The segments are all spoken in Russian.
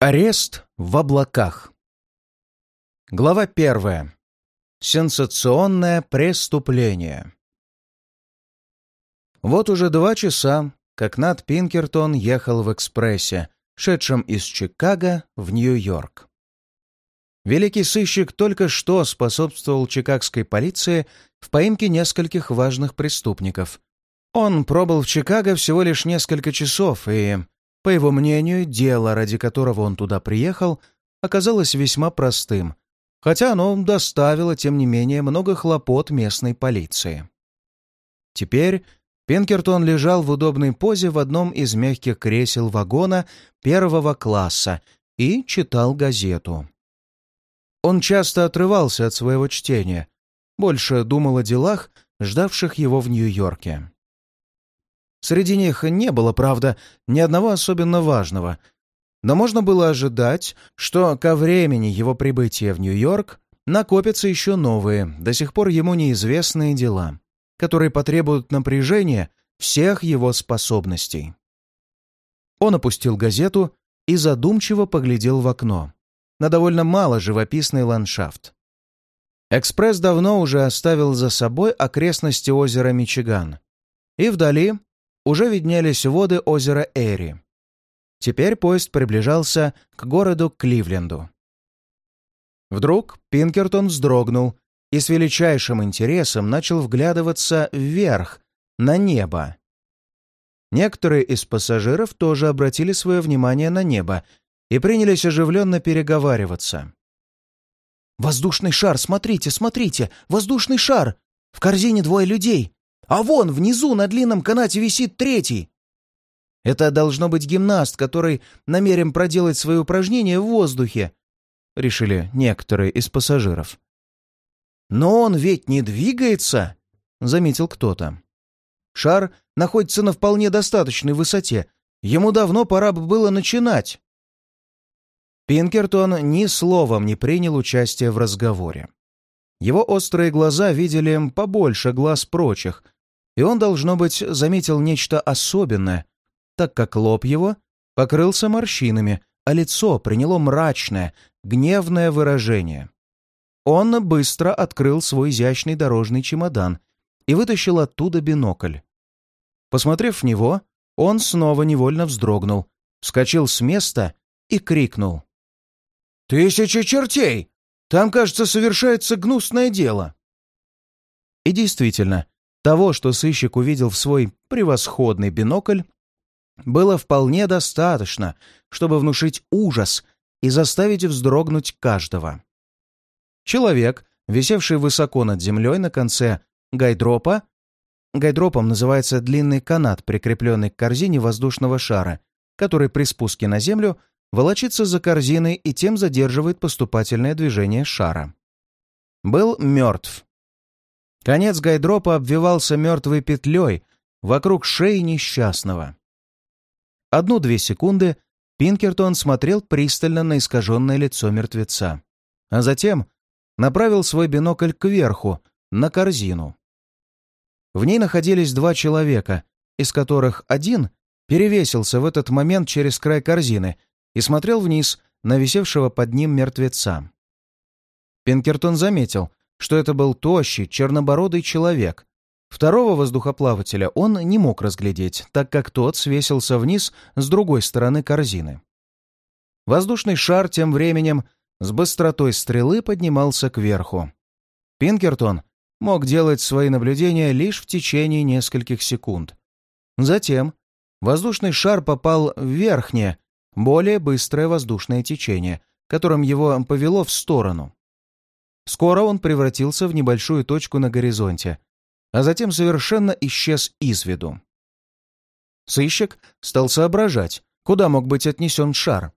Арест в облаках. Глава первая. Сенсационное преступление. Вот уже два часа, как Нат Пинкертон ехал в экспрессе, шедшем из Чикаго в Нью-Йорк. Великий сыщик только что способствовал чикагской полиции в поимке нескольких важных преступников. Он пробыл в Чикаго всего лишь несколько часов и по его мнению, дело, ради которого он туда приехал, оказалось весьма простым, хотя оно доставило, тем не менее, много хлопот местной полиции. Теперь Пинкертон лежал в удобной позе в одном из мягких кресел вагона первого класса и читал газету. Он часто отрывался от своего чтения, больше думал о делах, ждавших его в Нью-Йорке. Среди них не было, правда, ни одного особенно важного. Но можно было ожидать, что ко времени его прибытия в Нью-Йорк накопятся еще новые, до сих пор ему неизвестные дела, которые потребуют напряжения всех его способностей. Он опустил газету и задумчиво поглядел в окно на довольно мало живописный ландшафт. Экспресс давно уже оставил за собой окрестности озера Мичиган, и вдали уже виднелись воды озера Эри. Теперь поезд приближался к городу Кливленду. Вдруг Пинкертон вздрогнул и с величайшим интересом начал вглядываться вверх, на небо. Некоторые из пассажиров тоже обратили свое внимание на небо и принялись оживленно переговариваться. «Воздушный шар! Смотрите, смотрите! Воздушный шар! В корзине двое людей! А вон, внизу, на длинном канате висит третий. Это должно быть гимнаст, который намерен проделать свои упражнения в воздухе, решили некоторые из пассажиров. Но он ведь не двигается, заметил кто-то. Шар находится на вполне достаточной высоте. Ему давно пора бы было начинать. Пинкертон ни словом не принял участие в разговоре. Его острые глаза видели побольше глаз прочих — и он, должно быть, заметил нечто особенное, так как лоб его покрылся морщинами, а лицо приняло мрачное, гневное выражение. Он быстро открыл свой изящный дорожный чемодан и вытащил оттуда бинокль. Посмотрев в него, он снова невольно вздрогнул, вскочил с места и крикнул. «Тысяча чертей! Там, кажется, совершается гнусное дело!» И действительно, того, что сыщик увидел в свой превосходный бинокль, было вполне достаточно, чтобы внушить ужас и заставить вздрогнуть каждого. Человек, висевший высоко над землей на конце гайдропа, гайдропом называется длинный канат, прикрепленный к корзине воздушного шара, который при спуске на землю волочится за корзиной и тем задерживает поступательное движение шара. Был мертв, Конец гайдропа обвивался мертвой петлей вокруг шеи несчастного. Одну-две секунды Пинкертон смотрел пристально на искаженное лицо мертвеца, а затем направил свой бинокль кверху, на корзину. В ней находились два человека, из которых один перевесился в этот момент через край корзины и смотрел вниз на висевшего под ним мертвеца. Пинкертон заметил, что это был тощий, чернобородый человек. Второго воздухоплавателя он не мог разглядеть, так как тот свесился вниз с другой стороны корзины. Воздушный шар тем временем с быстротой стрелы поднимался кверху. Пинкертон мог делать свои наблюдения лишь в течение нескольких секунд. Затем воздушный шар попал в верхнее, более быстрое воздушное течение, которым его повело в сторону. Скоро он превратился в небольшую точку на горизонте, а затем совершенно исчез из виду. Сыщик стал соображать, куда мог быть отнесен шар.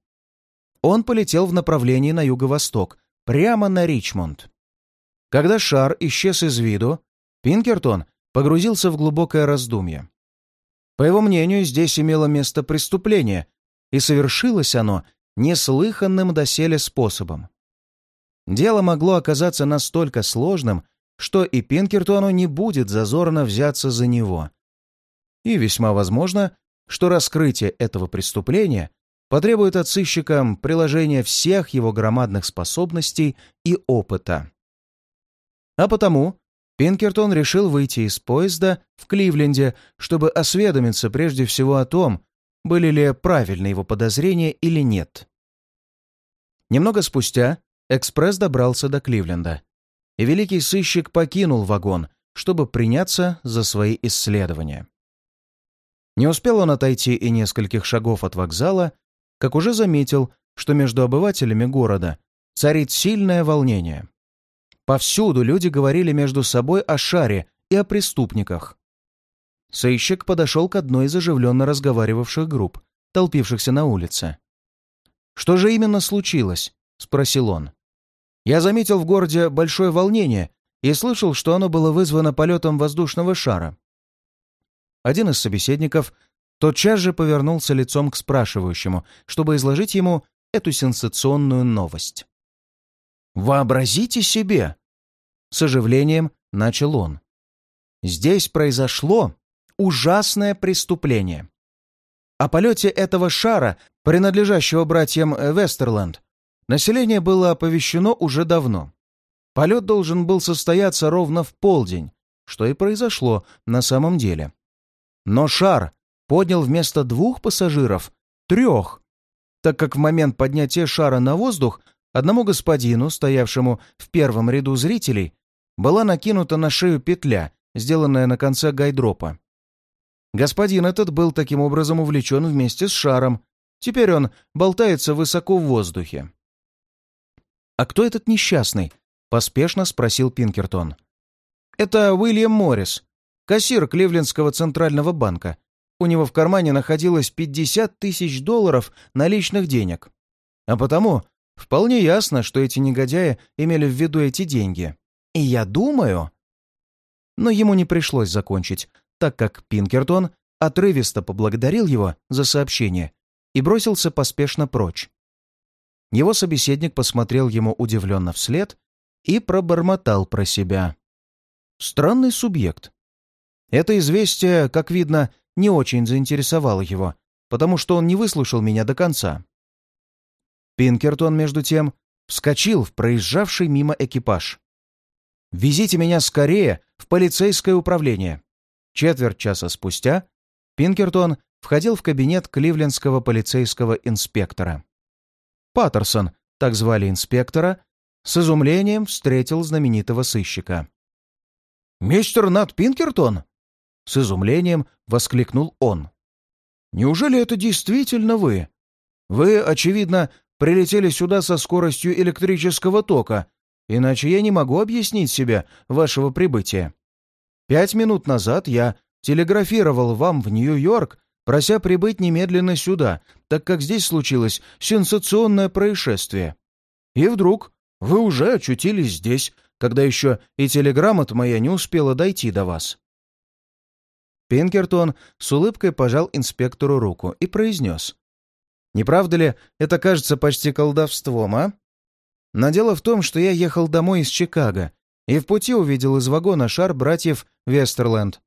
Он полетел в направлении на юго-восток, прямо на Ричмонд. Когда шар исчез из виду, Пинкертон погрузился в глубокое раздумье. По его мнению, здесь имело место преступление, и совершилось оно неслыханным доселе способом. Дело могло оказаться настолько сложным, что и Пинкертону не будет зазорно взяться за него. И весьма возможно, что раскрытие этого преступления потребует от сыщика приложения всех его громадных способностей и опыта. А потому Пинкертон решил выйти из поезда в Кливленде, чтобы осведомиться прежде всего о том, были ли правильны его подозрения или нет. Немного спустя экспресс добрался до Кливленда, и великий сыщик покинул вагон, чтобы приняться за свои исследования. Не успел он отойти и нескольких шагов от вокзала, как уже заметил, что между обывателями города царит сильное волнение. Повсюду люди говорили между собой о шаре и о преступниках. Сыщик подошел к одной из оживленно разговаривавших групп, толпившихся на улице. «Что же именно случилось?» — спросил он. «Я заметил в городе большое волнение и слышал, что оно было вызвано полетом воздушного шара». Один из собеседников тотчас же повернулся лицом к спрашивающему, чтобы изложить ему эту сенсационную новость. «Вообразите себе!» С оживлением начал он. «Здесь произошло ужасное преступление. О полете этого шара, принадлежащего братьям Вестерленд, население было оповещено уже давно. Полет должен был состояться ровно в полдень, что и произошло на самом деле. Но шар поднял вместо двух пассажиров трех, так как в момент поднятия шара на воздух одному господину, стоявшему в первом ряду зрителей, была накинута на шею петля, сделанная на конце гайдропа. Господин этот был таким образом увлечен вместе с шаром. Теперь он болтается высоко в воздухе. «А кто этот несчастный?» — поспешно спросил Пинкертон. «Это Уильям Моррис, кассир Кливлендского центрального банка. У него в кармане находилось 50 тысяч долларов наличных денег. А потому вполне ясно, что эти негодяи имели в виду эти деньги. И я думаю...» Но ему не пришлось закончить, так как Пинкертон отрывисто поблагодарил его за сообщение и бросился поспешно прочь. Его собеседник посмотрел ему удивленно вслед и пробормотал про себя. Странный субъект. Это известие, как видно, не очень заинтересовало его, потому что он не выслушал меня до конца. Пинкертон, между тем, вскочил в проезжавший мимо экипаж. «Везите меня скорее в полицейское управление!» Четверть часа спустя Пинкертон входил в кабинет кливлендского полицейского инспектора. Паттерсон, так звали инспектора, с изумлением встретил знаменитого сыщика. «Мистер Нат Пинкертон?» С изумлением воскликнул он. «Неужели это действительно вы? Вы, очевидно, прилетели сюда со скоростью электрического тока, иначе я не могу объяснить себе вашего прибытия. Пять минут назад я телеграфировал вам в Нью-Йорк, прося прибыть немедленно сюда, так как здесь случилось сенсационное происшествие. И вдруг вы уже очутились здесь, когда еще и телеграмма-то моя не успела дойти до вас». Пинкертон с улыбкой пожал инспектору руку и произнес. «Не правда ли, это кажется почти колдовством, а? Но дело в том, что я ехал домой из Чикаго и в пути увидел из вагона шар братьев Вестерленд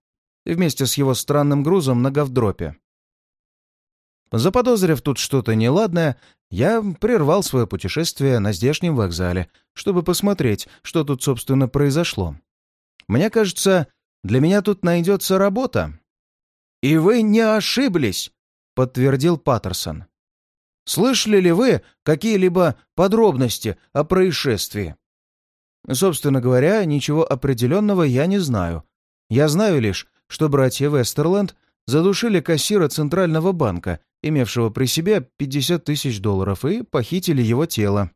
вместе с его странным грузом на говдропе. Заподозрив тут что-то неладное, я прервал свое путешествие на здешнем вокзале, чтобы посмотреть, что тут, собственно, произошло. Мне кажется, для меня тут найдется работа. «И вы не ошиблись», — подтвердил Паттерсон. «Слышали ли вы какие-либо подробности о происшествии?» Собственно говоря, ничего определенного я не знаю. Я знаю лишь, что братья Вестерленд задушили кассира Центрального банка, имевшего при себе 50 тысяч долларов, и похитили его тело.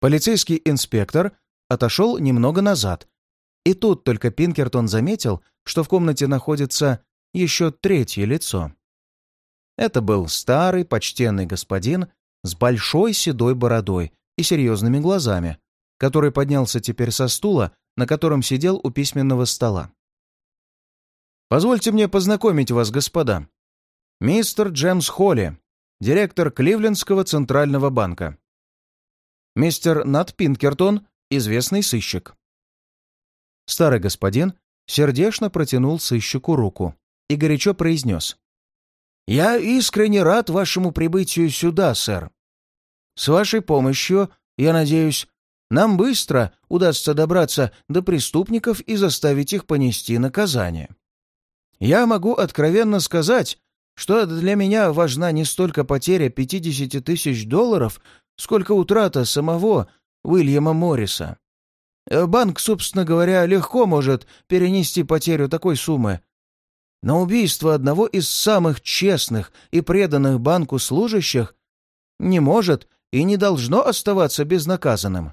Полицейский инспектор отошел немного назад, и тут только Пинкертон заметил, что в комнате находится еще третье лицо. Это был старый, почтенный господин с большой седой бородой и серьезными глазами, который поднялся теперь со стула, на котором сидел у письменного стола. «Позвольте мне познакомить вас, господа. Мистер Джемс Холли, директор Кливлендского центрального банка. Мистер Нат Пинкертон, известный сыщик». Старый господин сердечно протянул сыщику руку и горячо произнес. «Я искренне рад вашему прибытию сюда, сэр. С вашей помощью, я надеюсь, нам быстро удастся добраться до преступников и заставить их понести наказание. Я могу откровенно сказать, что для меня важна не столько потеря 50 тысяч долларов, сколько утрата самого Уильяма Морриса. Банк, собственно говоря, легко может перенести потерю такой суммы. Но убийство одного из самых честных и преданных банку служащих не может и не должно оставаться безнаказанным.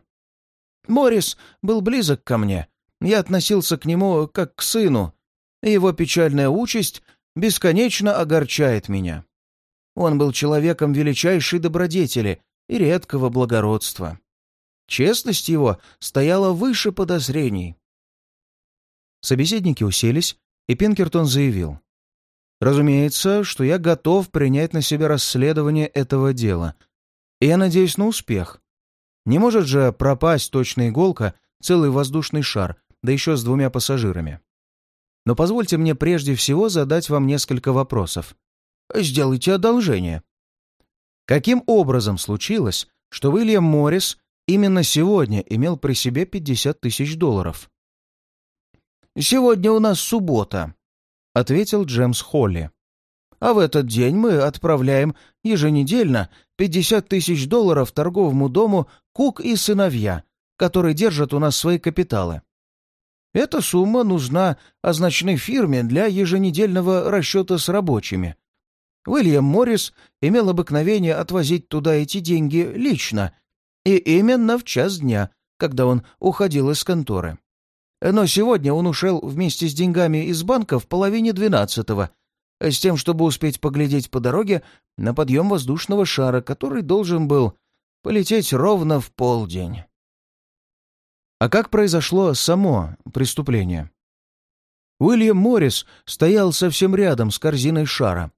Моррис был близок ко мне. Я относился к нему как к сыну. Его печальная участь бесконечно огорчает меня. Он был человеком величайшей добродетели и редкого благородства. Честность его стояла выше подозрений. Собеседники уселись, и Пинкертон заявил. «Разумеется, что я готов принять на себя расследование этого дела, и я надеюсь на успех. Не может же пропасть точная иголка, целый воздушный шар, да еще с двумя пассажирами. Но позвольте мне прежде всего задать вам несколько вопросов. Сделайте одолжение. Каким образом случилось, что Уильям Моррис именно сегодня имел при себе 50 тысяч долларов? «Сегодня у нас суббота», — ответил Джемс Холли. «А в этот день мы отправляем еженедельно 50 тысяч долларов торговому дому «Кук и сыновья», который держат у нас свои капиталы. Эта сумма нужна означенной фирме для еженедельного расчета с рабочими. Уильям Моррис имел обыкновение отвозить туда эти деньги лично, и именно в час дня, когда он уходил из конторы. Но сегодня он ушел вместе с деньгами из банка в половине двенадцатого, с тем, чтобы успеть поглядеть по дороге на подъем воздушного шара, который должен был полететь ровно в полдень. А как произошло само преступление? Уильям Моррис стоял совсем рядом с корзиной шара.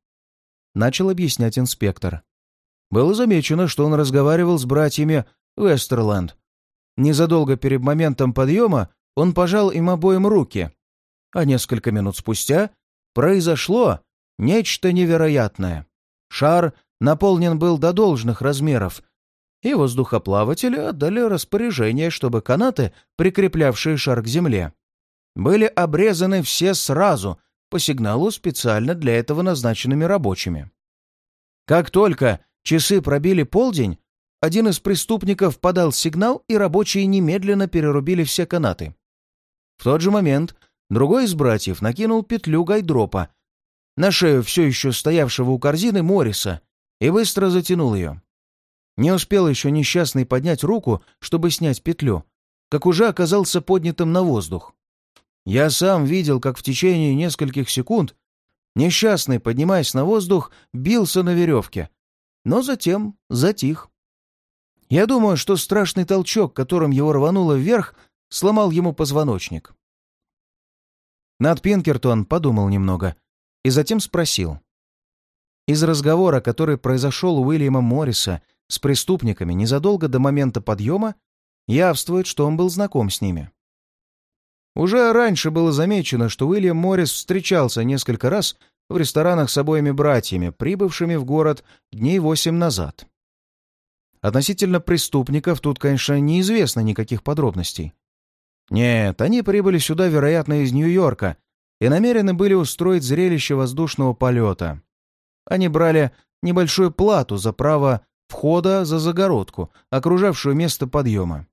Начал объяснять инспектор. Было замечено, что он разговаривал с братьями Вестерленд. Незадолго перед моментом подъема он пожал им обоим руки, а несколько минут спустя произошло нечто невероятное. Шар наполнен был до должных размеров, и воздухоплаватели отдали распоряжение, чтобы канаты, прикреплявшие шар к земле, были обрезаны все сразу по сигналу специально для этого назначенными рабочими. Как только часы пробили полдень, один из преступников подал сигнал, и рабочие немедленно перерубили все канаты. В тот же момент другой из братьев накинул петлю гайдропа на шею все еще стоявшего у корзины Морриса и быстро затянул ее. Не успел еще несчастный поднять руку, чтобы снять петлю, как уже оказался поднятым на воздух. Я сам видел, как в течение нескольких секунд несчастный, поднимаясь на воздух, бился на веревке, но затем затих. Я думаю, что страшный толчок, которым его рвануло вверх, сломал ему позвоночник. Над Пинкертон подумал немного и затем спросил. Из разговора, который произошел у Уильяма Морриса с преступниками незадолго до момента подъема, явствует, что он был знаком с ними. Уже раньше было замечено, что Уильям Моррис встречался несколько раз в ресторанах с обоими братьями, прибывшими в город дней восемь назад. Относительно преступников тут, конечно, неизвестно никаких подробностей. Нет, они прибыли сюда, вероятно, из Нью-Йорка и намерены были устроить зрелище воздушного полета. Они брали небольшую плату за право входа за загородку, окружавшую место подъема.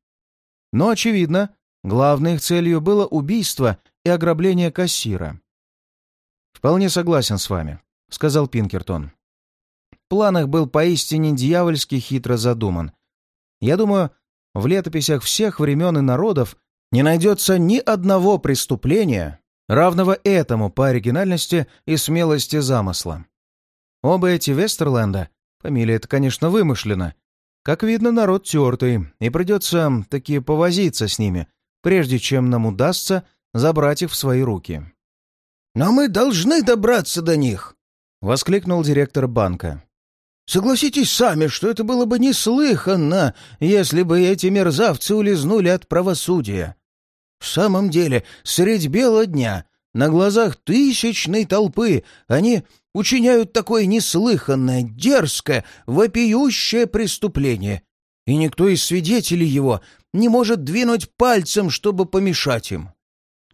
Но, очевидно, главной их целью было убийство и ограбление кассира. «Вполне согласен с вами», — сказал Пинкертон. План их был поистине дьявольски хитро задуман. Я думаю, в летописях всех времен и народов не найдется ни одного преступления, равного этому по оригинальности и смелости замысла. Оба эти Вестерленда Фамилия это, конечно, вымышлена. Как видно, народ тертый, и придется таки повозиться с ними, прежде чем нам удастся забрать их в свои руки. «Но мы должны добраться до них!» — воскликнул директор банка. «Согласитесь сами, что это было бы неслыханно, если бы эти мерзавцы улизнули от правосудия. В самом деле, средь бела дня, на глазах тысячной толпы, они учиняют такое неслыханное, дерзкое, вопиющее преступление, и никто из свидетелей его не может двинуть пальцем, чтобы помешать им.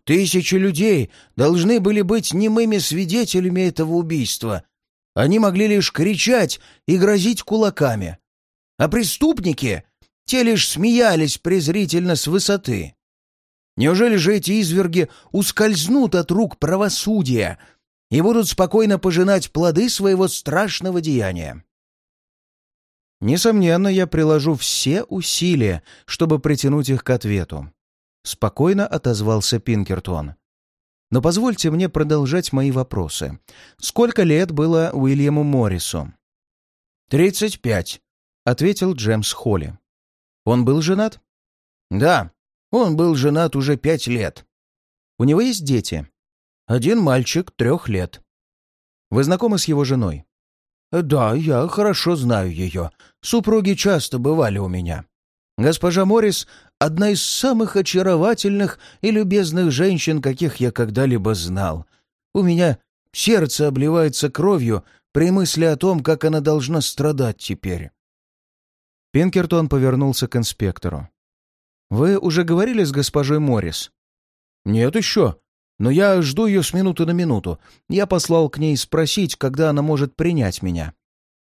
Тысячи людей должны были быть немыми свидетелями этого убийства. Они могли лишь кричать и грозить кулаками. А преступники, те лишь смеялись презрительно с высоты. Неужели же эти изверги ускользнут от рук правосудия и будут спокойно пожинать плоды своего страшного деяния? Несомненно, я приложу все усилия, чтобы притянуть их к ответу. Спокойно отозвался Пинкертон. Но позвольте мне продолжать мои вопросы. Сколько лет было Уильяму Моррису? «Тридцать пять», — ответил Джемс Холли. «Он был женат?» «Да, он был женат уже пять лет. У него есть дети. Один мальчик трех лет. Вы знакомы с его женой? Да, я хорошо знаю ее. Супруги часто бывали у меня. Госпожа Моррис — одна из самых очаровательных и любезных женщин, каких я когда-либо знал. У меня сердце обливается кровью при мысли о том, как она должна страдать теперь. Пинкертон повернулся к инспектору. «Вы уже говорили с госпожой Моррис?» «Нет еще. Но я жду ее с минуты на минуту. Я послал к ней спросить, когда она может принять меня.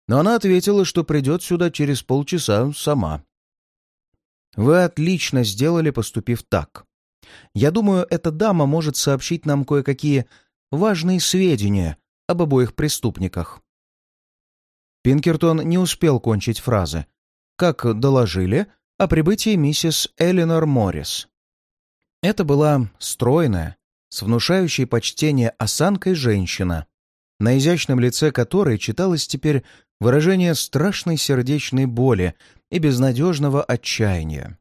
Но она ответила, что придет сюда через полчаса сама». «Вы отлично сделали, поступив так. Я думаю, эта дама может сообщить нам кое-какие важные сведения об обоих преступниках». Пинкертон не успел кончить фразы. Как доложили, о прибытии миссис Элинор Моррис. Это была стройная, с внушающей почтение осанкой женщина, на изящном лице которой читалось теперь выражение страшной сердечной боли и безнадежного отчаяния.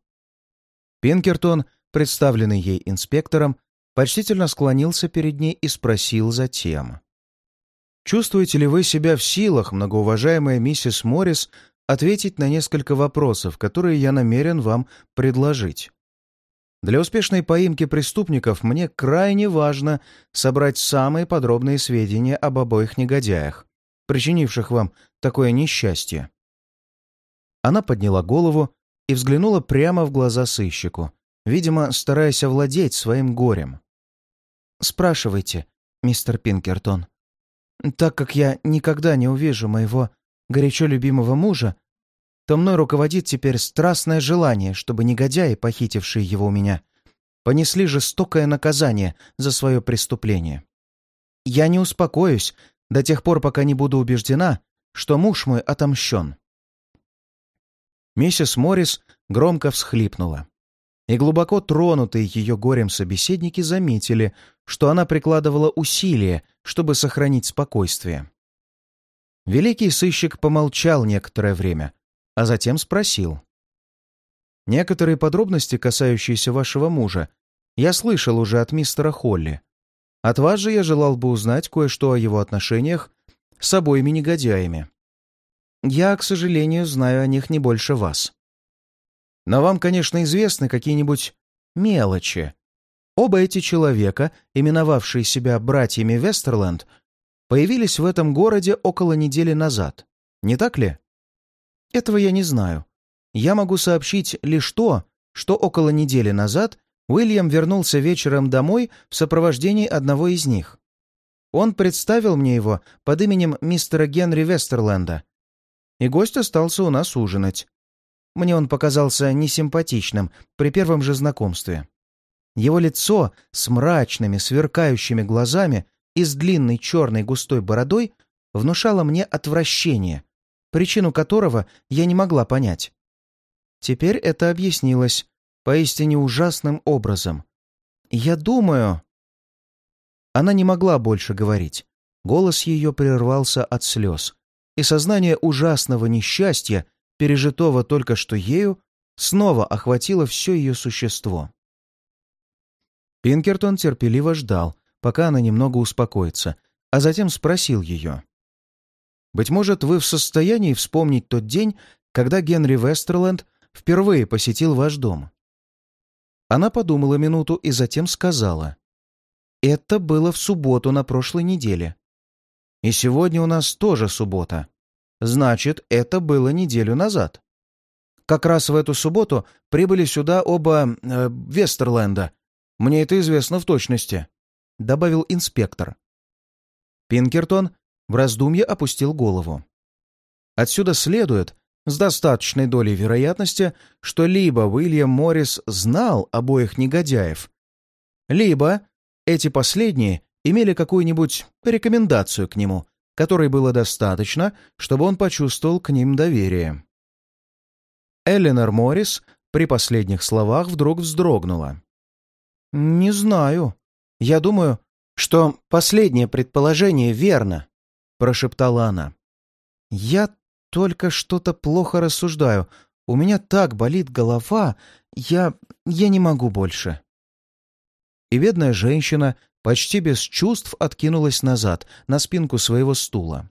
Пинкертон, представленный ей инспектором, почтительно склонился перед ней и спросил затем. «Чувствуете ли вы себя в силах, многоуважаемая миссис Моррис, ответить на несколько вопросов, которые я намерен вам предложить. Для успешной поимки преступников мне крайне важно собрать самые подробные сведения об обоих негодяях, причинивших вам такое несчастье. Она подняла голову и взглянула прямо в глаза сыщику, видимо, стараясь овладеть своим горем. «Спрашивайте, мистер Пинкертон. Так как я никогда не увижу моего горячо любимого мужа, то мной руководит теперь страстное желание, чтобы негодяи, похитившие его у меня, понесли жестокое наказание за свое преступление. Я не успокоюсь до тех пор, пока не буду убеждена, что муж мой отомщен. Миссис Моррис громко всхлипнула. И глубоко тронутые ее горем собеседники заметили, что она прикладывала усилия, чтобы сохранить спокойствие. Великий сыщик помолчал некоторое время, а затем спросил. «Некоторые подробности, касающиеся вашего мужа, я слышал уже от мистера Холли. От вас же я желал бы узнать кое-что о его отношениях с обоими негодяями. Я, к сожалению, знаю о них не больше вас. Но вам, конечно, известны какие-нибудь мелочи. Оба эти человека, именовавшие себя братьями Вестерленд, появились в этом городе около недели назад. Не так ли? Этого я не знаю. Я могу сообщить лишь то, что около недели назад Уильям вернулся вечером домой в сопровождении одного из них. Он представил мне его под именем мистера Генри Вестерленда. И гость остался у нас ужинать. Мне он показался несимпатичным при первом же знакомстве. Его лицо с мрачными, сверкающими глазами и с длинной черной густой бородой внушало мне отвращение, причину которого я не могла понять. Теперь это объяснилось поистине ужасным образом. Я думаю... Она не могла больше говорить. Голос ее прервался от слез, и сознание ужасного несчастья, пережитого только что ею, снова охватило все ее существо. Пинкертон терпеливо ждал, пока она немного успокоится, а затем спросил ее. «Быть может, вы в состоянии вспомнить тот день, когда Генри Вестерленд впервые посетил ваш дом?» Она подумала минуту и затем сказала. «Это было в субботу на прошлой неделе». И сегодня у нас тоже суббота. Значит, это было неделю назад. Как раз в эту субботу прибыли сюда оба э, Вестерленда. Мне это известно в точности», — добавил инспектор. Пинкертон в раздумье опустил голову. Отсюда следует, с достаточной долей вероятности, что либо Уильям Моррис знал обоих негодяев, либо эти последние имели какую-нибудь рекомендацию к нему, которой было достаточно, чтобы он почувствовал к ним доверие. Эленор Моррис при последних словах вдруг вздрогнула. «Не знаю. Я думаю, что последнее предположение верно», — прошептала она. «Я только что-то плохо рассуждаю. У меня так болит голова. Я... я не могу больше». И бедная женщина почти без чувств откинулась назад, на спинку своего стула.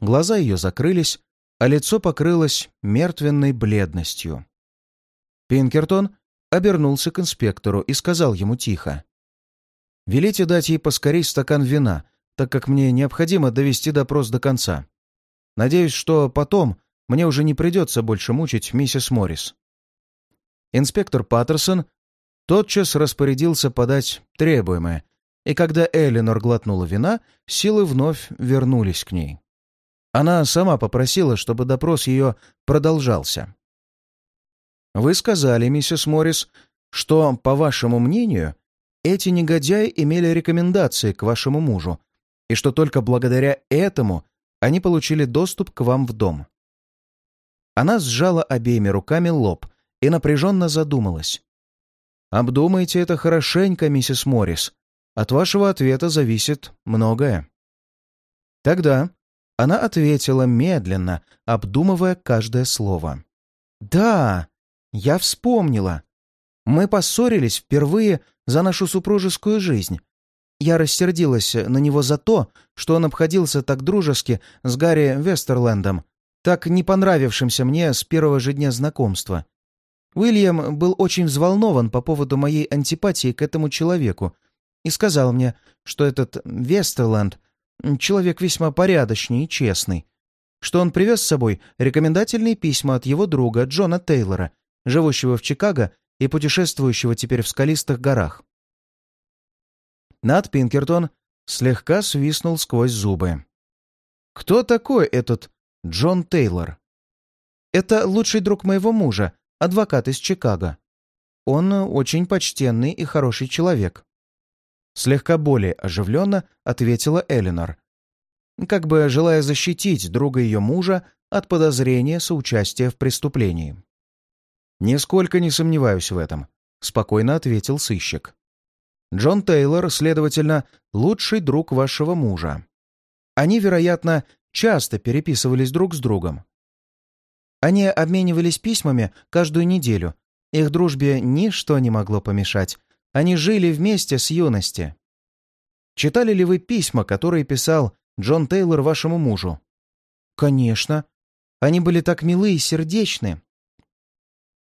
Глаза ее закрылись, а лицо покрылось мертвенной бледностью. Пинкертон обернулся к инспектору и сказал ему тихо. «Велите дать ей поскорей стакан вина, так как мне необходимо довести допрос до конца. Надеюсь, что потом мне уже не придется больше мучить миссис Моррис». Инспектор Паттерсон тотчас распорядился подать требуемое, и когда Эллинор глотнула вина, силы вновь вернулись к ней. Она сама попросила, чтобы допрос ее продолжался. «Вы сказали, миссис Моррис, что, по вашему мнению, эти негодяи имели рекомендации к вашему мужу, и что только благодаря этому они получили доступ к вам в дом». Она сжала обеими руками лоб и напряженно задумалась. «Обдумайте это хорошенько, миссис Моррис. От вашего ответа зависит многое». Тогда она ответила медленно, обдумывая каждое слово. «Да, я вспомнила. Мы поссорились впервые за нашу супружескую жизнь. Я рассердилась на него за то, что он обходился так дружески с Гарри Вестерлендом, так не понравившимся мне с первого же дня знакомства. Уильям был очень взволнован по поводу моей антипатии к этому человеку и сказал мне, что этот Вестерленд человек весьма порядочный и честный, что он привез с собой рекомендательные письма от его друга Джона Тейлора, живущего в Чикаго и путешествующего теперь в скалистых горах. Над Пинкертон слегка свистнул сквозь зубы. «Кто такой этот Джон Тейлор?» «Это лучший друг моего мужа, адвокат из Чикаго. Он очень почтенный и хороший человек». Слегка более оживленно ответила Элинор, как бы желая защитить друга ее мужа от подозрения соучастия в преступлении. «Нисколько не сомневаюсь в этом», — спокойно ответил сыщик. «Джон Тейлор, следовательно, лучший друг вашего мужа. Они, вероятно, часто переписывались друг с другом. Они обменивались письмами каждую неделю. Их дружбе ничто не могло помешать, они жили вместе с юности. Читали ли вы письма, которые писал Джон Тейлор вашему мужу? Конечно. Они были так милы и сердечны.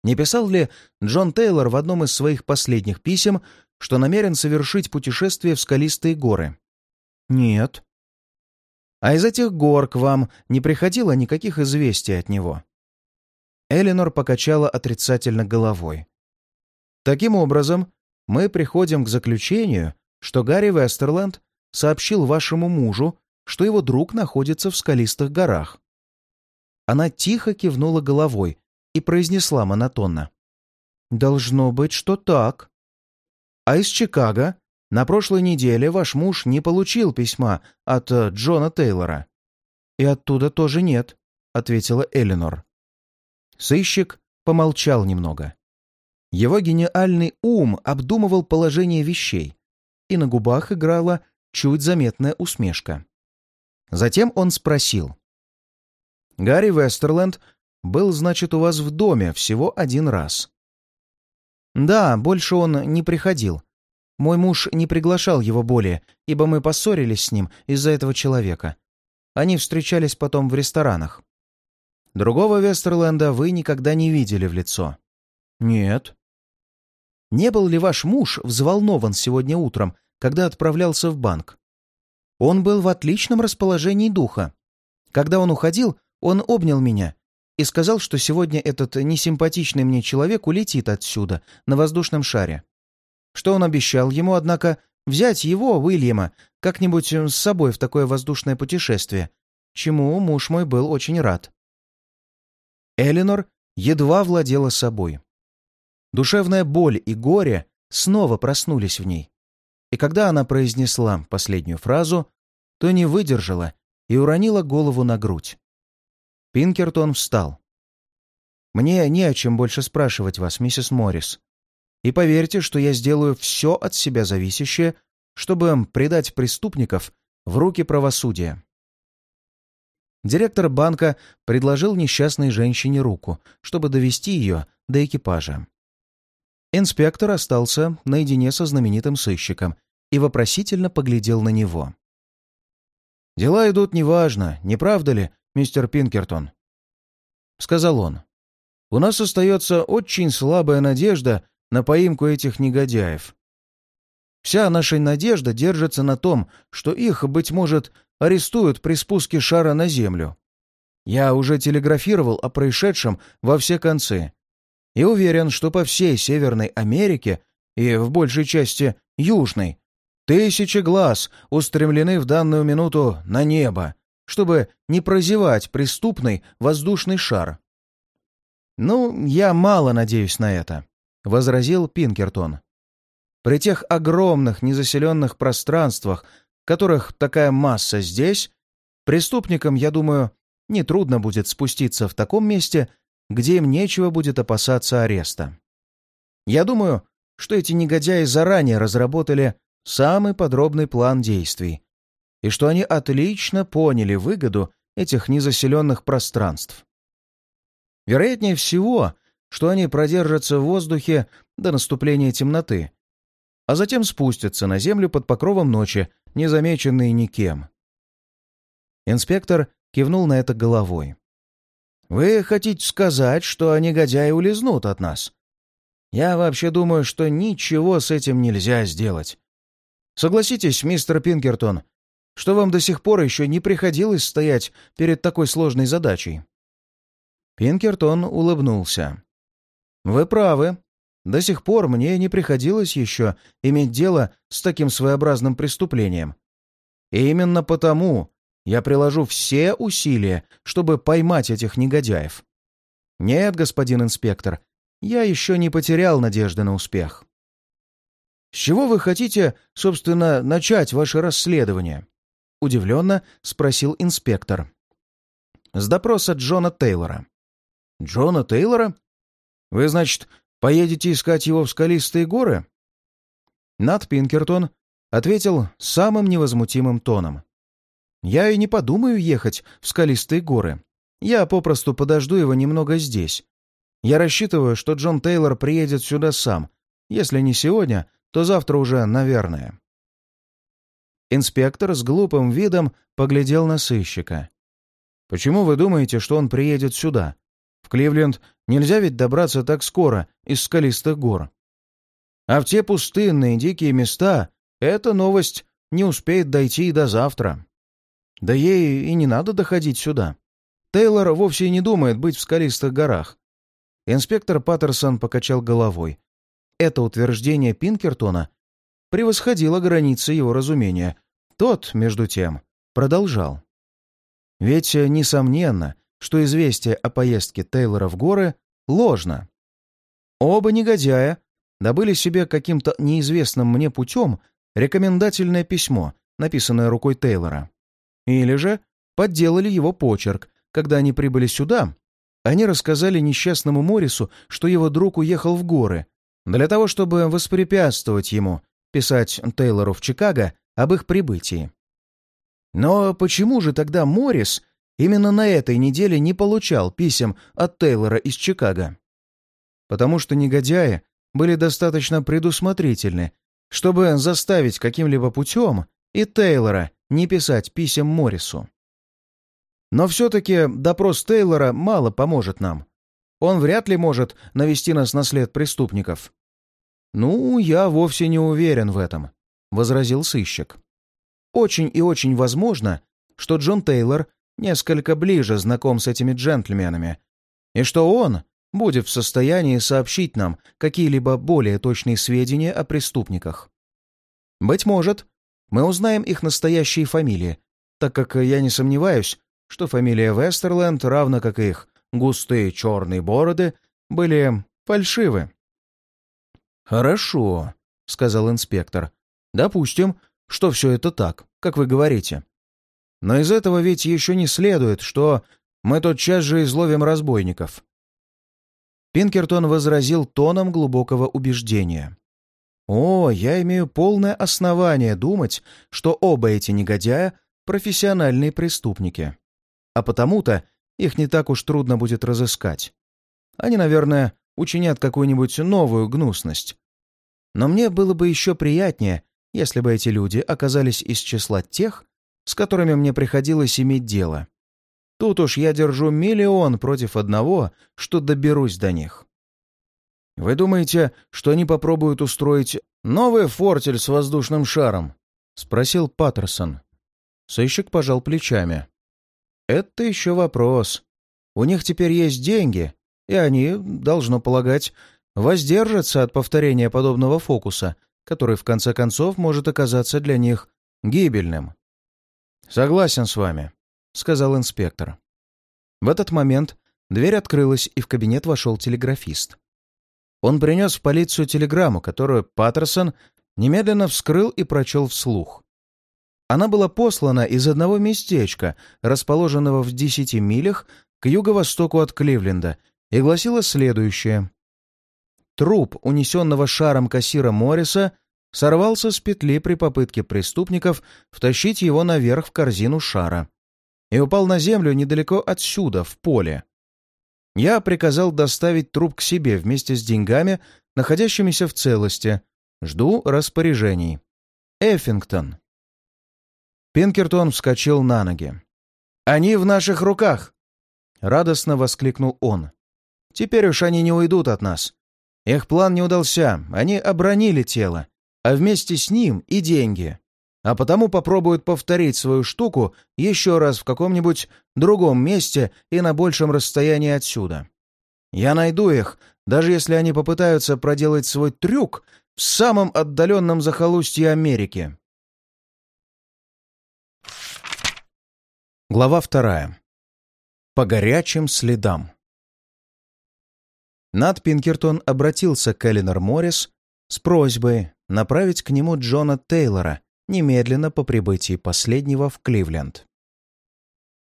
Не писал ли Джон Тейлор в одном из своих последних писем, что намерен совершить путешествие в скалистые горы? Нет. А из этих гор к вам не приходило никаких известий от него? Эленор покачала отрицательно головой. Таким образом, мы приходим к заключению, что Гарри Вестерленд сообщил вашему мужу, что его друг находится в скалистых горах. Она тихо кивнула головой и произнесла монотонно. «Должно быть, что так. А из Чикаго на прошлой неделе ваш муж не получил письма от э, Джона Тейлора». «И оттуда тоже нет», — ответила Эленор. Сыщик помолчал немного. Его гениальный ум обдумывал положение вещей, и на губах играла чуть заметная усмешка. Затем он спросил. «Гарри Вестерленд был, значит, у вас в доме всего один раз?» «Да, больше он не приходил. Мой муж не приглашал его более, ибо мы поссорились с ним из-за этого человека. Они встречались потом в ресторанах. Другого Вестерленда вы никогда не видели в лицо?» «Нет». «Не был ли ваш муж взволнован сегодня утром, когда отправлялся в банк?» Он был в отличном расположении духа. Когда он уходил, он обнял меня и сказал, что сегодня этот несимпатичный мне человек улетит отсюда, на воздушном шаре. Что он обещал ему, однако, взять его, Уильяма, как-нибудь с собой в такое воздушное путешествие, чему муж мой был очень рад. Эленор едва владела собой. Душевная боль и горе снова проснулись в ней. И когда она произнесла последнюю фразу, то не выдержала и уронила голову на грудь. Пинкертон встал. «Мне не о чем больше спрашивать вас, миссис Моррис. И поверьте, что я сделаю все от себя зависящее, чтобы предать преступников в руки правосудия». Директор банка предложил несчастной женщине руку, чтобы довести ее до экипажа. Инспектор остался наедине со знаменитым сыщиком и вопросительно поглядел на него. «Дела идут неважно, не правда ли, мистер Пинкертон?» Сказал он. «У нас остается очень слабая надежда на поимку этих негодяев. Вся наша надежда держится на том, что их, быть может, арестуют при спуске шара на Землю. Я уже телеграфировал о происшедшем во все концы и уверен, что по всей Северной Америке и в большей части Южной Тысячи глаз устремлены в данную минуту на небо, чтобы не прозевать преступный воздушный шар. «Ну, я мало надеюсь на это», — возразил Пинкертон. «При тех огромных незаселенных пространствах, которых такая масса здесь, преступникам, я думаю, нетрудно будет спуститься в таком месте, где им нечего будет опасаться ареста. Я думаю, что эти негодяи заранее разработали самый подробный план действий, и что они отлично поняли выгоду этих незаселенных пространств. Вероятнее всего, что они продержатся в воздухе до наступления темноты, а затем спустятся на землю под покровом ночи, незамеченные никем. Инспектор кивнул на это головой. «Вы хотите сказать, что негодяи улизнут от нас? Я вообще думаю, что ничего с этим нельзя сделать. Согласитесь, мистер Пинкертон, что вам до сих пор еще не приходилось стоять перед такой сложной задачей?» Пинкертон улыбнулся. «Вы правы. До сих пор мне не приходилось еще иметь дело с таким своеобразным преступлением. И именно потому я приложу все усилия, чтобы поймать этих негодяев. Нет, господин инспектор, я еще не потерял надежды на успех». «С чего вы хотите, собственно, начать ваше расследование?» — удивленно спросил инспектор. «С допроса Джона Тейлора». «Джона Тейлора? Вы, значит, поедете искать его в скалистые горы?» Нат Пинкертон ответил самым невозмутимым тоном. «Я и не подумаю ехать в скалистые горы. Я попросту подожду его немного здесь. Я рассчитываю, что Джон Тейлор приедет сюда сам, если не сегодня, то завтра уже, наверное. Инспектор с глупым видом поглядел на сыщика. «Почему вы думаете, что он приедет сюда? В Кливленд нельзя ведь добраться так скоро из скалистых гор. А в те пустынные дикие места эта новость не успеет дойти и до завтра. Да ей и не надо доходить сюда. Тейлор вовсе не думает быть в скалистых горах». Инспектор Паттерсон покачал головой, это утверждение Пинкертона превосходило границы его разумения. Тот, между тем, продолжал. Ведь несомненно, что известие о поездке Тейлора в горы ложно. Оба негодяя добыли себе каким-то неизвестным мне путем рекомендательное письмо, написанное рукой Тейлора. Или же подделали его почерк. Когда они прибыли сюда, они рассказали несчастному Морису, что его друг уехал в горы, для того, чтобы воспрепятствовать ему писать Тейлору в Чикаго об их прибытии. Но почему же тогда Моррис именно на этой неделе не получал писем от Тейлора из Чикаго? Потому что негодяи были достаточно предусмотрительны, чтобы заставить каким-либо путем и Тейлора не писать писем Моррису. Но все-таки допрос Тейлора мало поможет нам. Он вряд ли может навести нас на след преступников. «Ну, я вовсе не уверен в этом», — возразил сыщик. очень и очень возможно, что Джон Тейлор несколько ближе знаком с этими джентльменами, и что он будет в состоянии сообщить нам какие-либо более точные сведения о преступниках. Быть может, мы узнаем их настоящие фамилии, так как я не сомневаюсь, что фамилия Вестерленд, равно как и их густые черные бороды, были фальшивы. «Хорошо», — сказал инспектор. «Допустим, что все это так, как вы говорите. Но из этого ведь еще не следует, что мы тотчас же изловим разбойников». Пинкертон возразил тоном глубокого убеждения. «О, я имею полное основание думать, что оба эти негодяя — профессиональные преступники. А потому-то их не так уж трудно будет разыскать. Они, наверное, учинят какую-нибудь новую гнусность. Но мне было бы еще приятнее, если бы эти люди оказались из числа тех, с которыми мне приходилось иметь дело. Тут уж я держу миллион против одного, что доберусь до них. Вы думаете, что они попробуют устроить новый фортель с воздушным шаром? Спросил Паттерсон. Сыщик пожал плечами. Это еще вопрос. У них теперь есть деньги, и они, должно полагать, воздержатся от повторения подобного фокуса, который в конце концов может оказаться для них гибельным. «Согласен с вами», — сказал инспектор. В этот момент дверь открылась, и в кабинет вошел телеграфист. Он принес в полицию телеграмму, которую Паттерсон немедленно вскрыл и прочел вслух. Она была послана из одного местечка, расположенного в десяти милях к юго-востоку от Кливленда, и гласила следующее. Труп, унесенного шаром кассира Морриса, сорвался с петли при попытке преступников втащить его наверх в корзину шара и упал на землю недалеко отсюда, в поле. Я приказал доставить труп к себе вместе с деньгами, находящимися в целости. Жду распоряжений. Эффингтон. Пинкертон вскочил на ноги. «Они в наших руках!» Радостно воскликнул он. Теперь уж они не уйдут от нас. Их план не удался, они обронили тело, а вместе с ним и деньги. А потому попробуют повторить свою штуку еще раз в каком-нибудь другом месте и на большем расстоянии отсюда. Я найду их, даже если они попытаются проделать свой трюк в самом отдаленном захолустье Америки. Глава вторая. По горячим следам. Над Пинкертон обратился к Элинор Моррис с просьбой направить к нему Джона Тейлора немедленно по прибытии последнего в Кливленд.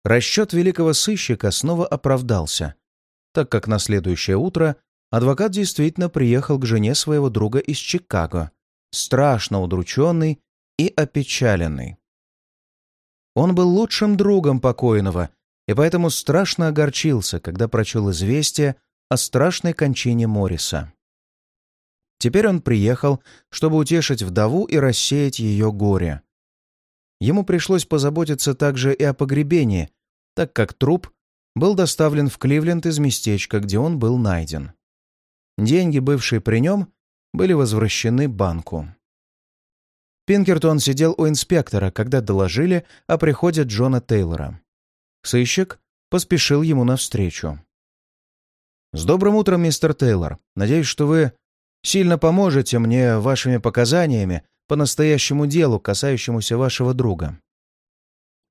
Расчет великого сыщика снова оправдался, так как на следующее утро адвокат действительно приехал к жене своего друга из Чикаго, страшно удрученный и опечаленный. Он был лучшим другом покойного и поэтому страшно огорчился, когда прочел известие о страшной кончине Морриса. Теперь он приехал, чтобы утешить вдову и рассеять ее горе. Ему пришлось позаботиться также и о погребении, так как труп был доставлен в Кливленд из местечка, где он был найден. Деньги, бывшие при нем, были возвращены банку. Пинкертон сидел у инспектора, когда доложили о приходе Джона Тейлора. Сыщик поспешил ему навстречу. «С добрым утром, мистер Тейлор. Надеюсь, что вы сильно поможете мне вашими показаниями по настоящему делу, касающемуся вашего друга».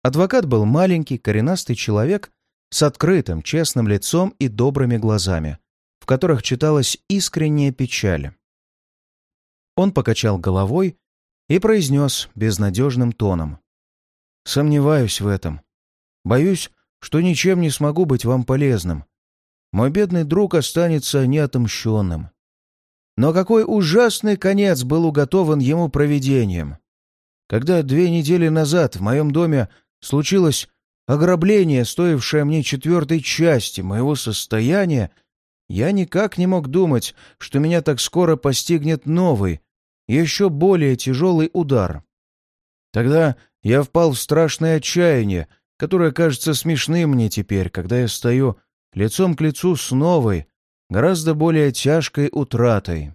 Адвокат был маленький, коренастый человек с открытым, честным лицом и добрыми глазами, в которых читалась искренняя печаль. Он покачал головой и произнес безнадежным тоном. «Сомневаюсь в этом. Боюсь, что ничем не смогу быть вам полезным мой бедный друг останется неотомщенным. Но какой ужасный конец был уготован ему провидением. Когда две недели назад в моем доме случилось ограбление, стоившее мне четвертой части моего состояния, я никак не мог думать, что меня так скоро постигнет новый, еще более тяжелый удар. Тогда я впал в страшное отчаяние, которое кажется смешным мне теперь, когда я стою лицом к лицу с новой, гораздо более тяжкой утратой.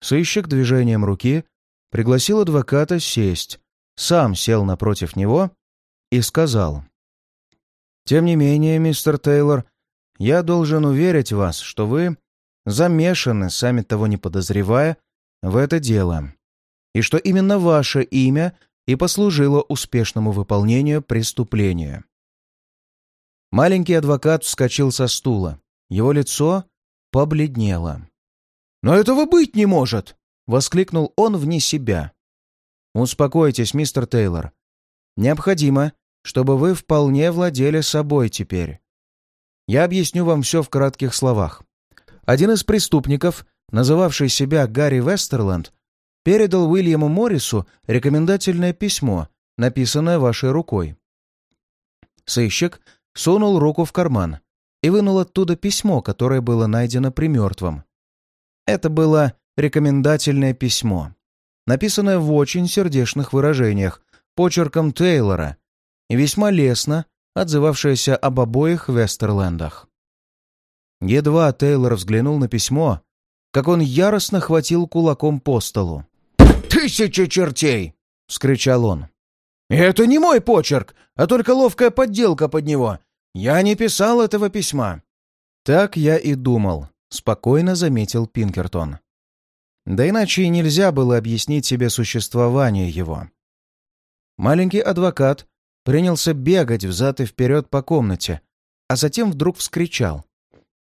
Сыщик движением руки пригласил адвоката сесть сам сел напротив него и сказал. «Тем не менее, мистер Тейлор, я должен уверить вас, что вы замешаны, сами того не подозревая, в это дело, и что именно ваше имя и послужило успешному выполнению преступления». Маленький адвокат вскочил со стула. Его лицо побледнело. «Но этого быть не может!» — воскликнул он вне себя. «Успокойтесь, мистер Тейлор. Необходимо, чтобы вы вполне владели собой теперь. Я объясню вам все в кратких словах. Один из преступников, называвший себя Гарри Вестерленд, передал Уильяму Моррису рекомендательное письмо, написанное вашей рукой. Сыщик сунул руку в карман и вынул оттуда письмо, которое было найдено при мертвом. Это было рекомендательное письмо, написанное в очень сердечных выражениях, почерком Тейлора, и весьма лестно отзывавшееся об обоих Вестерлендах. Едва Тейлор взглянул на письмо, как он яростно хватил кулаком по столу. «Тысяча чертей!» — вскричал он. «Это не мой почерк, а только ловкая подделка под него. Я не писал этого письма». «Так я и думал», — спокойно заметил Пинкертон. Да иначе и нельзя было объяснить себе существование его. Маленький адвокат принялся бегать взад и вперед по комнате, а затем вдруг вскричал.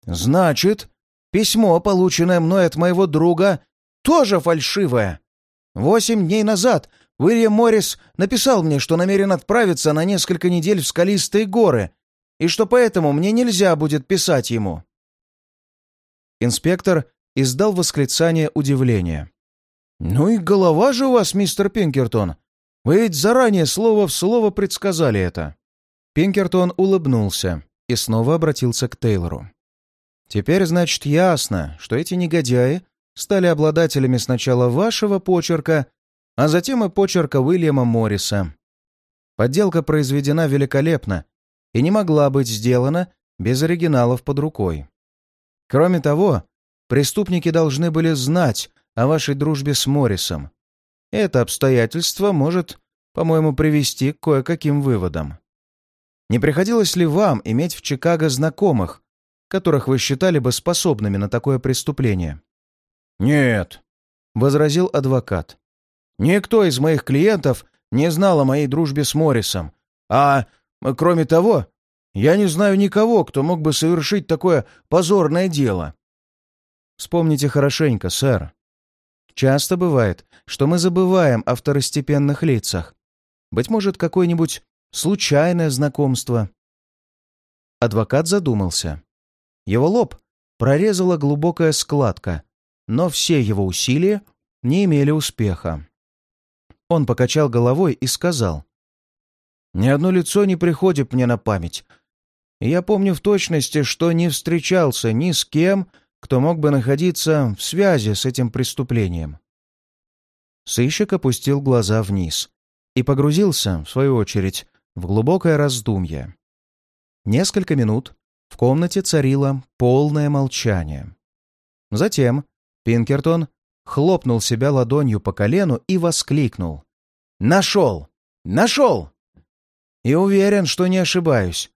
«Значит, письмо, полученное мной от моего друга, тоже фальшивое. Восемь дней назад Уильям Моррис написал мне, что намерен отправиться на несколько недель в скалистые горы, и что поэтому мне нельзя будет писать ему». Инспектор издал восклицание удивления. «Ну и голова же у вас, мистер Пинкертон! Вы ведь заранее слово в слово предсказали это!» Пинкертон улыбнулся и снова обратился к Тейлору. «Теперь, значит, ясно, что эти негодяи стали обладателями сначала вашего почерка, а затем и почерка Уильяма Морриса. Подделка произведена великолепно и не могла быть сделана без оригиналов под рукой. Кроме того, преступники должны были знать о вашей дружбе с Моррисом, это обстоятельство может, по-моему, привести к кое-каким выводам. Не приходилось ли вам иметь в Чикаго знакомых, которых вы считали бы способными на такое преступление? «Нет», — возразил адвокат. «Никто из моих клиентов не знал о моей дружбе с Моррисом. А, кроме того, я не знаю никого, кто мог бы совершить такое позорное дело». «Вспомните хорошенько, сэр. Часто бывает, что мы забываем о второстепенных лицах. Быть может, какое-нибудь случайное знакомство. Адвокат задумался. Его лоб прорезала глубокая складка, но все его усилия не имели успеха. Он покачал головой и сказал. «Ни одно лицо не приходит мне на память. Я помню в точности, что не встречался ни с кем, кто мог бы находиться в связи с этим преступлением. Сыщик опустил глаза вниз и погрузился, в свою очередь, в глубокое раздумье. Несколько минут в комнате царило полное молчание. Затем Пинкертон хлопнул себя ладонью по колену и воскликнул. «Нашел! Нашел!» «И уверен, что не ошибаюсь.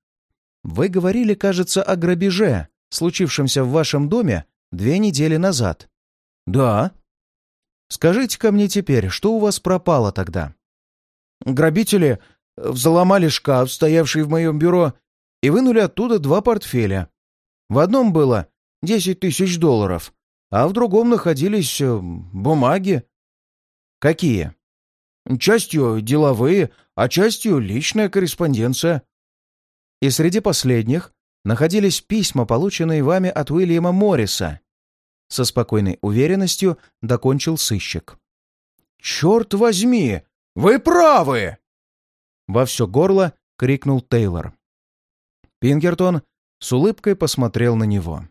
Вы говорили, кажется, о грабеже, случившемся в вашем доме две недели назад. Да. Скажите-ка мне теперь, что у вас пропало тогда? Грабители взломали шкаф, стоявший в моем бюро, и вынули оттуда два портфеля. В одном было десять тысяч долларов, а в другом находились э, бумаги. Какие? Частью деловые, а частью личная корреспонденция. И среди последних находились письма, полученные вами от Уильяма Морриса. Со спокойной уверенностью докончил сыщик. «Черт возьми! Вы правы!» Во все горло крикнул Тейлор. Пингертон с улыбкой посмотрел на него.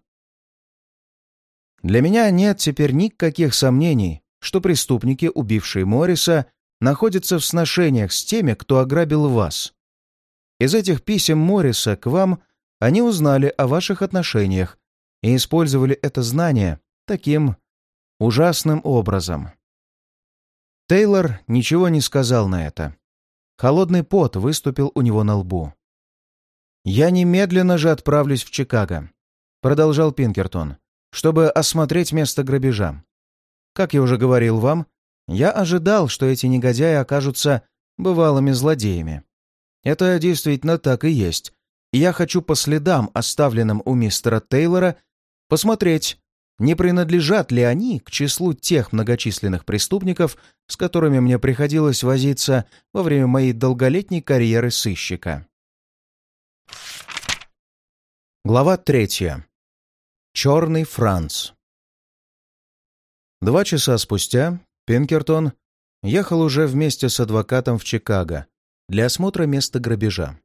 «Для меня нет теперь никаких сомнений, что преступники, убившие Морриса, находятся в сношениях с теми, кто ограбил вас. Из этих писем Морриса к вам они узнали о ваших отношениях и использовали это знание таким ужасным образом. Тейлор ничего не сказал на это. Холодный пот выступил у него на лбу. «Я немедленно же отправлюсь в Чикаго», — продолжал Пинкертон, «чтобы осмотреть место грабежа. Как я уже говорил вам, я ожидал, что эти негодяи окажутся бывалыми злодеями. Это действительно так и есть. И я хочу по следам, оставленным у мистера Тейлора, посмотреть, не принадлежат ли они к числу тех многочисленных преступников, с которыми мне приходилось возиться во время моей долголетней карьеры сыщика. Глава третья. Черный Франц. Два часа спустя Пинкертон ехал уже вместе с адвокатом в Чикаго для осмотра места грабежа.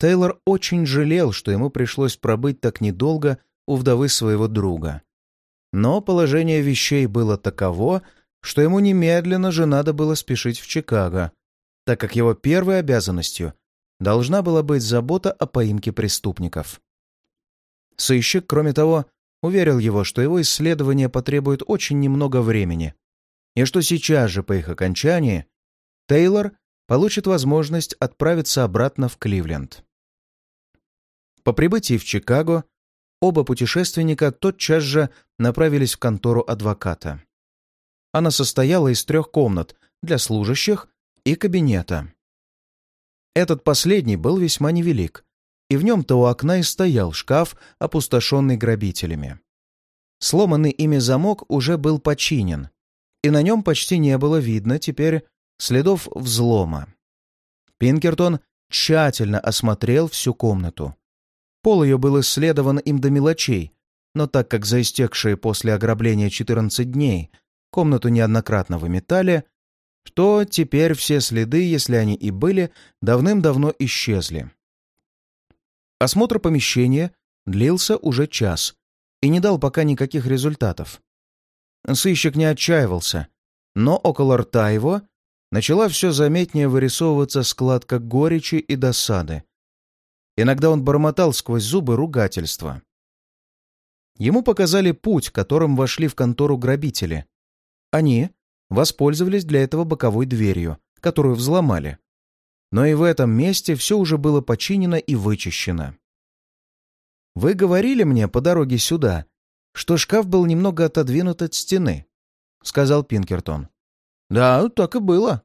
Тейлор очень жалел, что ему пришлось пробыть так недолго у вдовы своего друга. Но положение вещей было таково, что ему немедленно же надо было спешить в Чикаго, так как его первой обязанностью должна была быть забота о поимке преступников. Сыщик, кроме того, уверил его, что его исследование потребует очень немного времени, и что сейчас же по их окончании Тейлор получит возможность отправиться обратно в Кливленд. По прибытии в Чикаго оба путешественника тотчас же направились в контору адвоката. Она состояла из трех комнат для служащих и кабинета. Этот последний был весьма невелик, и в нем-то у окна и стоял шкаф, опустошенный грабителями. Сломанный ими замок уже был починен, и на нем почти не было видно теперь следов взлома. Пинкертон тщательно осмотрел всю комнату. Пол ее был исследован им до мелочей, но так как за истекшие после ограбления 14 дней комнату неоднократно выметали, то теперь все следы, если они и были, давным-давно исчезли. Осмотр помещения длился уже час и не дал пока никаких результатов. Сыщик не отчаивался, но около рта его начала все заметнее вырисовываться складка горечи и досады. Иногда он бормотал сквозь зубы ругательства. Ему показали путь, которым вошли в контору грабители. Они воспользовались для этого боковой дверью, которую взломали. Но и в этом месте все уже было починено и вычищено. «Вы говорили мне по дороге сюда, что шкаф был немного отодвинут от стены», — сказал Пинкертон. «Да, так и было».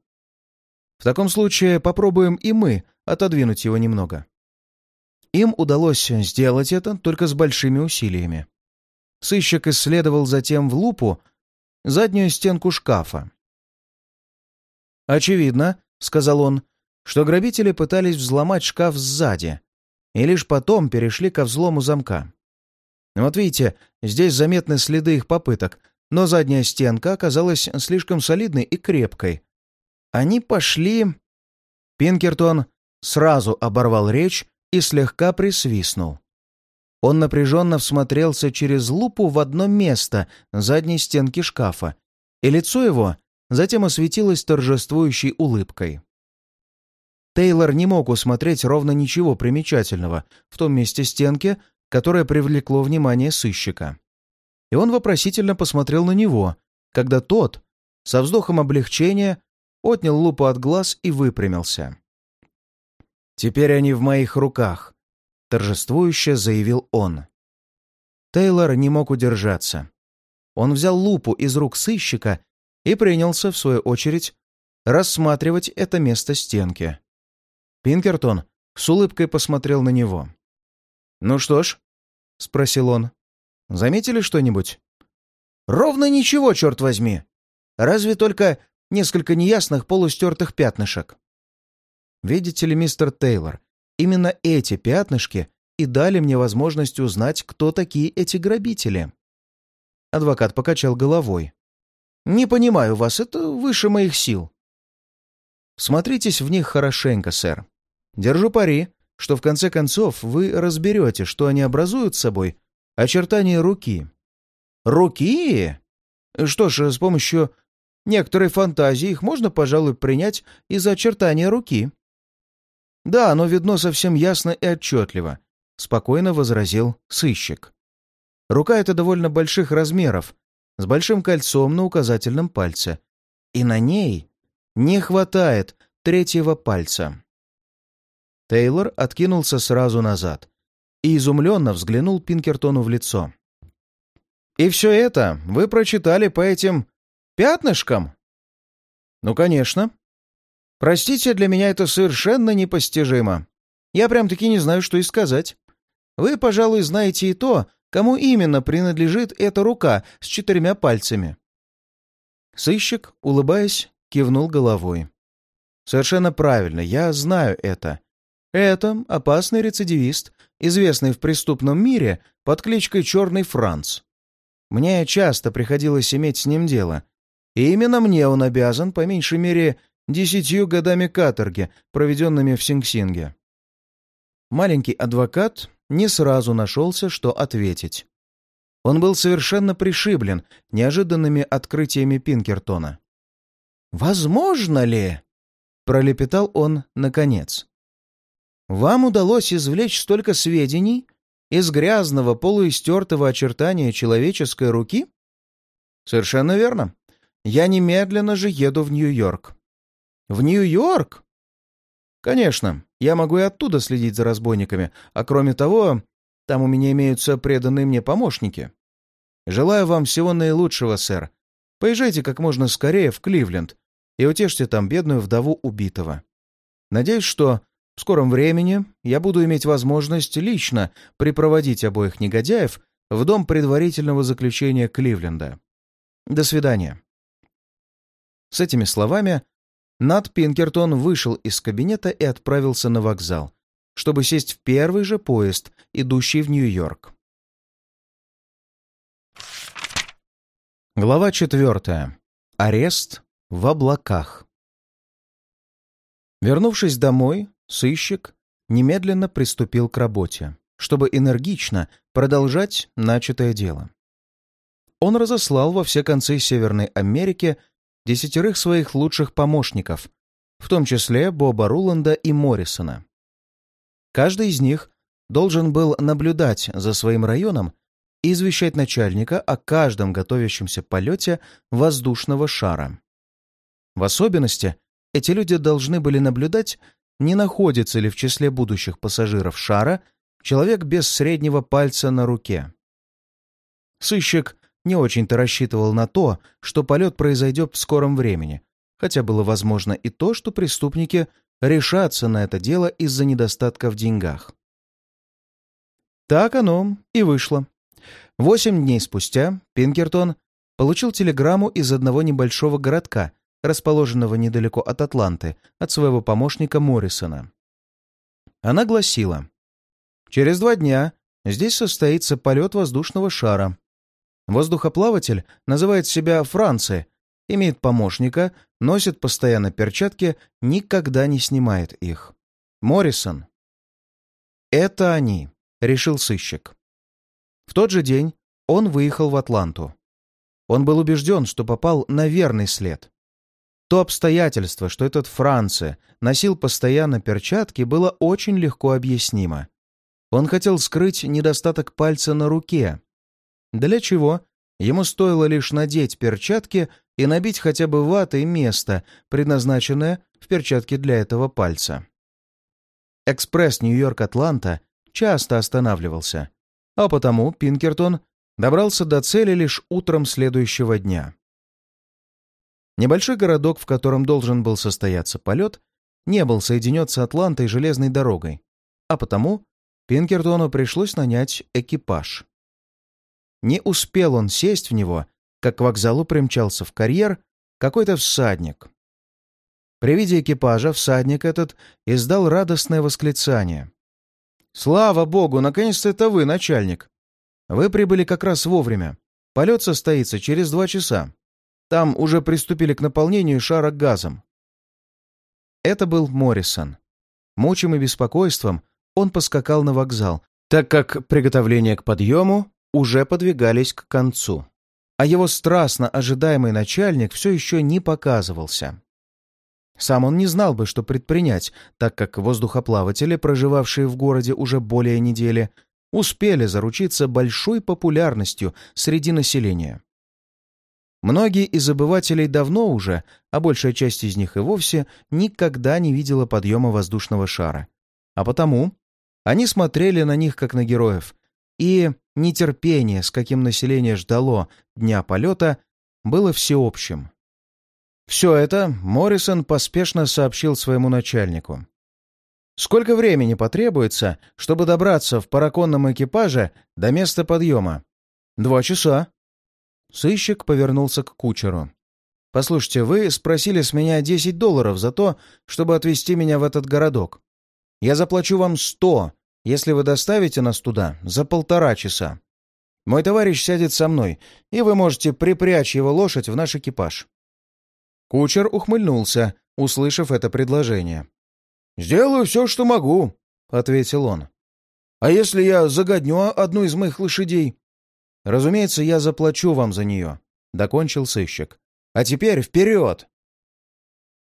«В таком случае попробуем и мы отодвинуть его немного». Им удалось сделать это только с большими усилиями. Сыщик исследовал затем в лупу заднюю стенку шкафа. «Очевидно», — сказал он, — «что грабители пытались взломать шкаф сзади и лишь потом перешли ко взлому замка. Вот видите, здесь заметны следы их попыток, но задняя стенка оказалась слишком солидной и крепкой. Они пошли...» Пинкертон сразу оборвал речь и слегка присвистнул. Он напряженно всмотрелся через лупу в одно место задней стенки шкафа, и лицо его затем осветилось торжествующей улыбкой. Тейлор не мог усмотреть ровно ничего примечательного в том месте стенки, которое привлекло внимание сыщика. И он вопросительно посмотрел на него, когда тот, со вздохом облегчения, отнял лупу от глаз и выпрямился. «Теперь они в моих руках», — торжествующе заявил он. Тейлор не мог удержаться. Он взял лупу из рук сыщика и принялся, в свою очередь, рассматривать это место стенки. Пинкертон с улыбкой посмотрел на него. «Ну что ж», — спросил он, — «заметили что-нибудь?» «Ровно ничего, черт возьми! Разве только несколько неясных полустертых пятнышек». Видите ли, мистер Тейлор, именно эти пятнышки и дали мне возможность узнать, кто такие эти грабители. Адвокат покачал головой. «Не понимаю вас, это выше моих сил». «Смотритесь в них хорошенько, сэр. Держу пари, что в конце концов вы разберете, что они образуют собой очертания руки». «Руки? Что ж, с помощью некоторой фантазии их можно, пожалуй, принять из очертания руки». «Да, оно видно совсем ясно и отчетливо», — спокойно возразил сыщик. «Рука эта довольно больших размеров, с большим кольцом на указательном пальце, и на ней не хватает третьего пальца. Тейлор откинулся сразу назад и изумленно взглянул Пинкертону в лицо. «И все это вы прочитали по этим пятнышкам?» «Ну, конечно. Простите, для меня это совершенно непостижимо. Я прям-таки не знаю, что и сказать. Вы, пожалуй, знаете и то, кому именно принадлежит эта рука с четырьмя пальцами». Сыщик, улыбаясь, кивнул головой. «Совершенно правильно, я знаю это. Это опасный рецидивист, известный в преступном мире под кличкой Черный Франц. Мне часто приходилось иметь с ним дело, и именно мне он обязан, по меньшей мере, десятью годами каторги, проведенными в Синг-Синге. Маленький адвокат не сразу нашелся, что ответить. Он был совершенно пришиблен неожиданными открытиями Пинкертона. «Возможно ли?» — пролепетал он наконец. «Вам удалось извлечь столько сведений из грязного полуистертого очертания человеческой руки?» «Совершенно верно. Я немедленно же еду в Нью-Йорк. В Нью-Йорк? Конечно, я могу и оттуда следить за разбойниками, а кроме того, там у меня имеются преданные мне помощники. Желаю вам всего наилучшего, сэр. Поезжайте как можно скорее в Кливленд и утешьте там бедную вдову убитого. Надеюсь, что в скором времени я буду иметь возможность лично припроводить обоих негодяев в дом предварительного заключения Кливленда. До свидания. С этими словами Нат Пинкертон вышел из кабинета и отправился на вокзал, чтобы сесть в первый же поезд, идущий в Нью-Йорк. Глава четвертая. Арест в облаках. Вернувшись домой, сыщик немедленно приступил к работе, чтобы энергично продолжать начатое дело. Он разослал во все концы Северной Америки десятерых своих лучших помощников, в том числе Боба Руланда и Моррисона. Каждый из них должен был наблюдать за своим районом извещать начальника о каждом готовящемся полете воздушного шара. В особенности эти люди должны были наблюдать, не находится ли в числе будущих пассажиров шара человек без среднего пальца на руке. Сыщик не очень-то рассчитывал на то, что полет произойдет в скором времени, хотя было возможно и то, что преступники решатся на это дело из-за недостатка в деньгах. Так оно и вышло. Восемь дней спустя Пинкертон получил телеграмму из одного небольшого городка, расположенного недалеко от Атланты, от своего помощника Моррисона. Она гласила, «Через два дня здесь состоится полет воздушного шара. Воздухоплаватель называет себя Францией, имеет помощника, носит постоянно перчатки, никогда не снимает их. Моррисон. «Это они», — решил сыщик. В тот же день он выехал в Атланту. Он был убежден, что попал на верный след. То обстоятельство, что этот Франция носил постоянно перчатки, было очень легко объяснимо. Он хотел скрыть недостаток пальца на руке, для чего ему стоило лишь надеть перчатки и набить хотя бы ватой место, предназначенное в перчатке для этого пальца. Экспресс Нью-Йорк-Атланта часто останавливался, а потому Пинкертон добрался до цели лишь утром следующего дня. Небольшой городок, в котором должен был состояться полет, не был соединен с Атлантой железной дорогой, а потому Пинкертону пришлось нанять экипаж. Не успел он сесть в него, как к вокзалу примчался в карьер какой-то всадник. При виде экипажа всадник этот издал радостное восклицание. «Слава богу, наконец-то это вы, начальник! Вы прибыли как раз вовремя. Полет состоится через два часа. Там уже приступили к наполнению шара газом». Это был Моррисон. Мучимый беспокойством, он поскакал на вокзал, так как приготовление к подъему уже подвигались к концу, а его страстно ожидаемый начальник все еще не показывался. Сам он не знал бы, что предпринять, так как воздухоплаватели, проживавшие в городе уже более недели, успели заручиться большой популярностью среди населения. Многие из обывателей давно уже, а большая часть из них и вовсе, никогда не видела подъема воздушного шара. А потому они смотрели на них как на героев, и нетерпение, с каким население ждало дня полета, было всеобщим. Все это Моррисон поспешно сообщил своему начальнику. «Сколько времени потребуется, чтобы добраться в параконном экипаже до места подъема?» «Два часа». Сыщик повернулся к кучеру. «Послушайте, вы спросили с меня 10 долларов за то, чтобы отвезти меня в этот городок. Я заплачу вам 100, если вы доставите нас туда за полтора часа. Мой товарищ сядет со мной, и вы можете припрячь его лошадь в наш экипаж». Кучер ухмыльнулся, услышав это предложение. «Сделаю все, что могу», — ответил он. «А если я загодню одну из моих лошадей?» «Разумеется, я заплачу вам за нее», — докончил сыщик. «А теперь вперед!»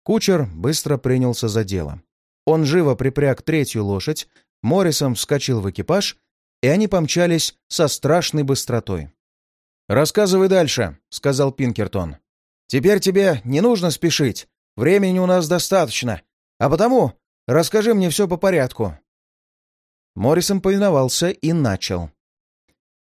Кучер быстро принялся за дело. Он живо припряг третью лошадь, Моррисом вскочил в экипаж, и они помчались со страшной быстротой. «Рассказывай дальше», — сказал Пинкертон. «Теперь тебе не нужно спешить. Времени у нас достаточно. А потому расскажи мне все по порядку». Моррисон повиновался и начал.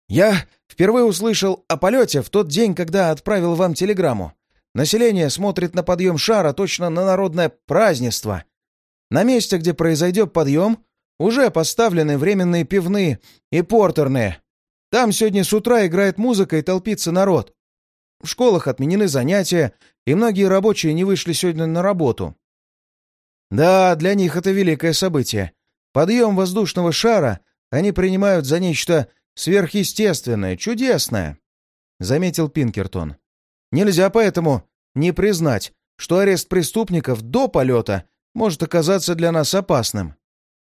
«Я впервые услышал о полете в тот день, когда отправил вам телеграмму. Население смотрит на подъем шара точно на народное празднество. На месте, где произойдет подъем, уже поставлены временные пивные и портерные. Там сегодня с утра играет музыка и толпится народ. В школах отменены занятия, и многие рабочие не вышли сегодня на работу. Да, для них это великое событие. Подъем воздушного шара они принимают за нечто сверхъестественное, чудесное, — заметил Пинкертон. Нельзя поэтому не признать, что арест преступников до полета может оказаться для нас опасным.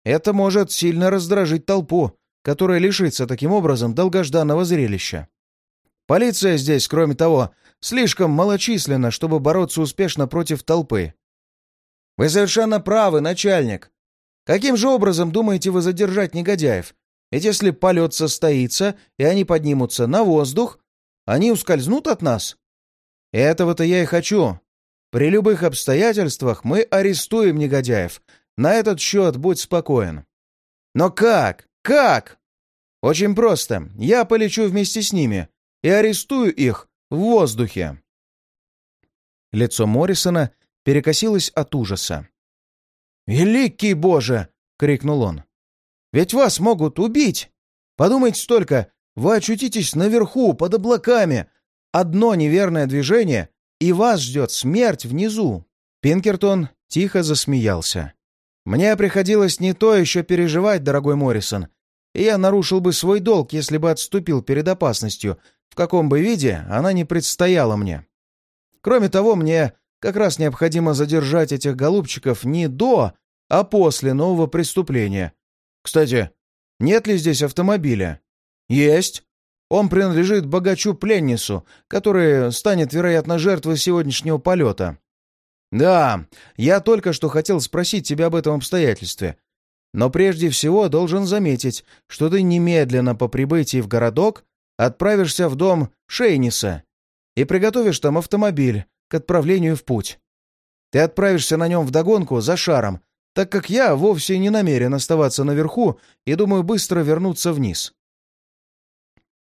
Это может сильно раздражить толпу, которая лишится таким образом долгожданного зрелища. Полиция здесь, кроме того, слишком малочисленна, чтобы бороться успешно против толпы. Вы совершенно правы, начальник. Каким же образом думаете вы задержать негодяев? Ведь если полет состоится, и они поднимутся на воздух, они ускользнут от нас. Этого-то я и хочу. При любых обстоятельствах мы арестуем негодяев, на этот счет будь спокоен. Но как? Как? Очень просто. Я полечу вместе с ними и арестую их в воздухе. Лицо Моррисона перекосилось от ужаса. «Великий Боже!» — крикнул он. «Ведь вас могут убить! Подумайте столько, вы очутитесь наверху, под облаками. Одно неверное движение, и вас ждет смерть внизу!» Пинкертон тихо засмеялся. Мне приходилось не то еще переживать, дорогой Моррисон, и я нарушил бы свой долг, если бы отступил перед опасностью, в каком бы виде она не предстояла мне. Кроме того, мне как раз необходимо задержать этих голубчиков не до, а после нового преступления. Кстати, нет ли здесь автомобиля? Есть. Он принадлежит богачу Пленнису, который станет, вероятно, жертвой сегодняшнего полета. «Да, я только что хотел спросить тебя об этом обстоятельстве. Но прежде всего должен заметить, что ты немедленно по прибытии в городок отправишься в дом Шейниса и приготовишь там автомобиль к отправлению в путь. Ты отправишься на нем вдогонку за шаром, так как я вовсе не намерен оставаться наверху и думаю быстро вернуться вниз.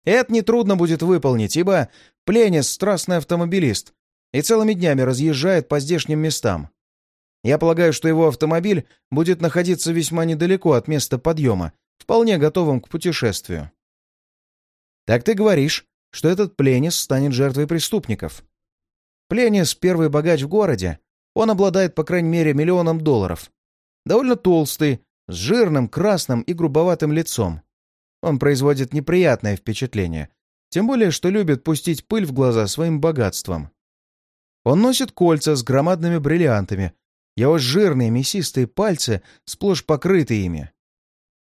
Это нетрудно будет выполнить, ибо Пленис — страстный автомобилист, и целыми днями разъезжает по здешним местам. Я полагаю, что его автомобиль будет находиться весьма недалеко от места подъема, вполне готовым к путешествию. Так ты говоришь, что этот Пленис станет жертвой преступников. Пленис — первый богач в городе. Он обладает, по крайней мере, миллионом долларов. Довольно толстый, с жирным, красным и грубоватым лицом. Он производит неприятное впечатление, тем более, что любит пустить пыль в глаза своим богатством. Он носит кольца с громадными бриллиантами. Его жирные мясистые пальцы сплошь покрыты ими.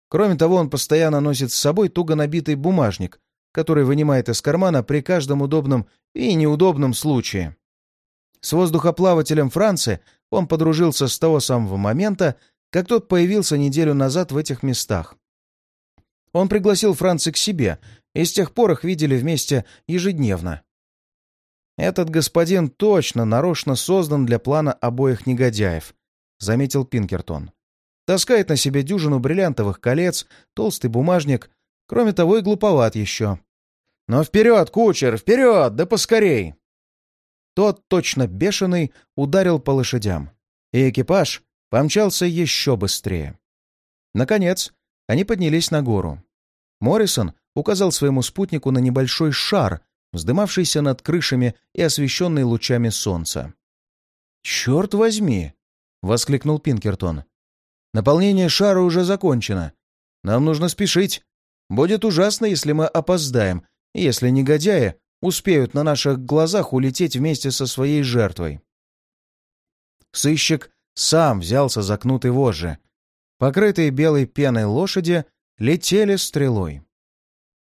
Кроме того, он постоянно носит с собой туго набитый бумажник, который вынимает из кармана при каждом удобном и неудобном случае. С воздухоплавателем Франции он подружился с того самого момента, как тот появился неделю назад в этих местах. Он пригласил Франца к себе, и с тех пор их видели вместе ежедневно. «Этот господин точно нарочно создан для плана обоих негодяев», — заметил Пинкертон. «Таскает на себе дюжину бриллиантовых колец, толстый бумажник, кроме того и глуповат еще. Но вперед, кучер, вперед, да поскорей!» Тот, точно бешеный, ударил по лошадям, и экипаж помчался еще быстрее. Наконец, они поднялись на гору. Моррисон указал своему спутнику на небольшой шар, вздымавшийся над крышами и освещенный лучами солнца. «Черт возьми!» — воскликнул Пинкертон. «Наполнение шара уже закончено. Нам нужно спешить. Будет ужасно, если мы опоздаем, если негодяи успеют на наших глазах улететь вместе со своей жертвой». Сыщик сам взялся за кнут и вожжи. Покрытые белой пеной лошади летели стрелой.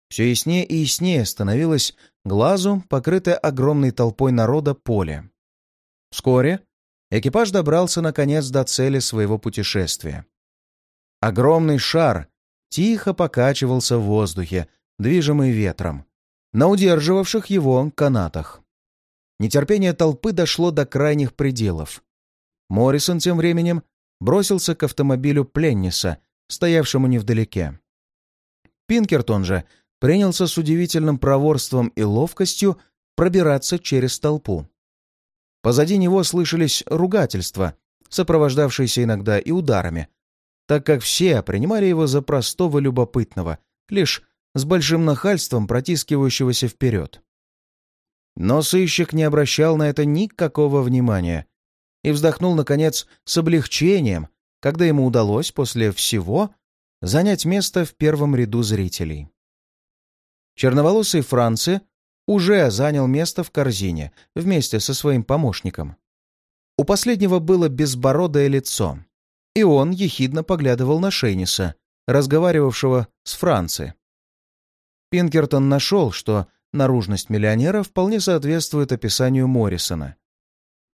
Все яснее и яснее становилось глазу, покрытое огромной толпой народа, поле. Вскоре экипаж добрался, наконец, до цели своего путешествия. Огромный шар тихо покачивался в воздухе, движимый ветром, на удерживавших его канатах. Нетерпение толпы дошло до крайних пределов. Моррисон тем временем бросился к автомобилю Пленниса, стоявшему невдалеке. Пинкертон же принялся с удивительным проворством и ловкостью пробираться через толпу. Позади него слышались ругательства, сопровождавшиеся иногда и ударами, так как все принимали его за простого любопытного, лишь с большим нахальством протискивающегося вперед. Но сыщик не обращал на это никакого внимания и вздохнул, наконец, с облегчением, когда ему удалось после всего занять место в первом ряду зрителей. Черноволосый Франци уже занял место в корзине вместе со своим помощником. У последнего было безбородое лицо, и он ехидно поглядывал на Шейниса, разговаривавшего с Франци. Пинкертон нашел, что наружность миллионера вполне соответствует описанию Моррисона.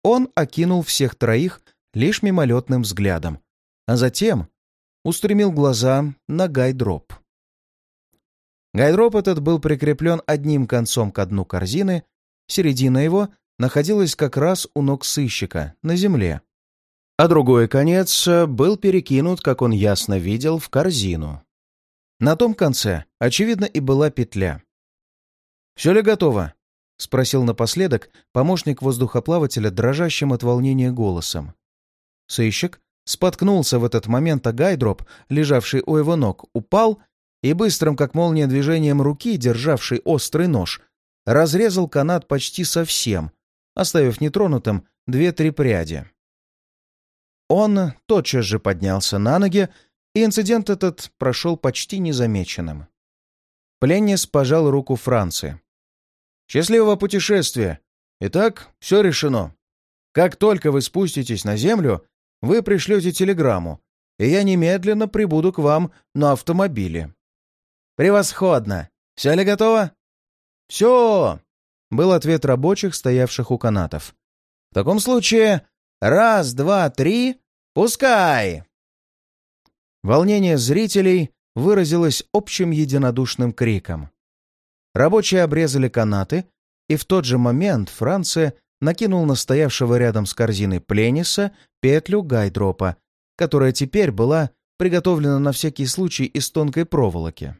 Он окинул всех троих лишь мимолетным взглядом, а затем устремил глаза на гайдроп. Гайдроп этот был прикреплен одним концом к дну корзины, середина его находилась как раз у ног сыщика, на земле. А другой конец был перекинут, как он ясно видел, в корзину. На том конце, очевидно, и была петля. «Все ли готово?» — спросил напоследок помощник воздухоплавателя дрожащим от волнения голосом. Сыщик споткнулся в этот момент, а гайдроп, лежавший у его ног, упал и быстрым, как молния, движением руки, державший острый нож, разрезал канат почти совсем, оставив нетронутым две-три пряди. Он тотчас же поднялся на ноги, и инцидент этот прошел почти незамеченным. Пленнис пожал руку Франции. «Счастливого путешествия! Итак, все решено. Как только вы спуститесь на землю, вы пришлете телеграмму, и я немедленно прибуду к вам на автомобиле. «Превосходно! Все ли готово?» «Все!» — был ответ рабочих, стоявших у канатов. «В таком случае раз, два, три, пускай!» Волнение зрителей выразилось общим единодушным криком. Рабочие обрезали канаты, и в тот же момент Франция накинул на стоявшего рядом с корзиной Плениса петлю гайдропа, которая теперь была приготовлена на всякий случай из тонкой проволоки.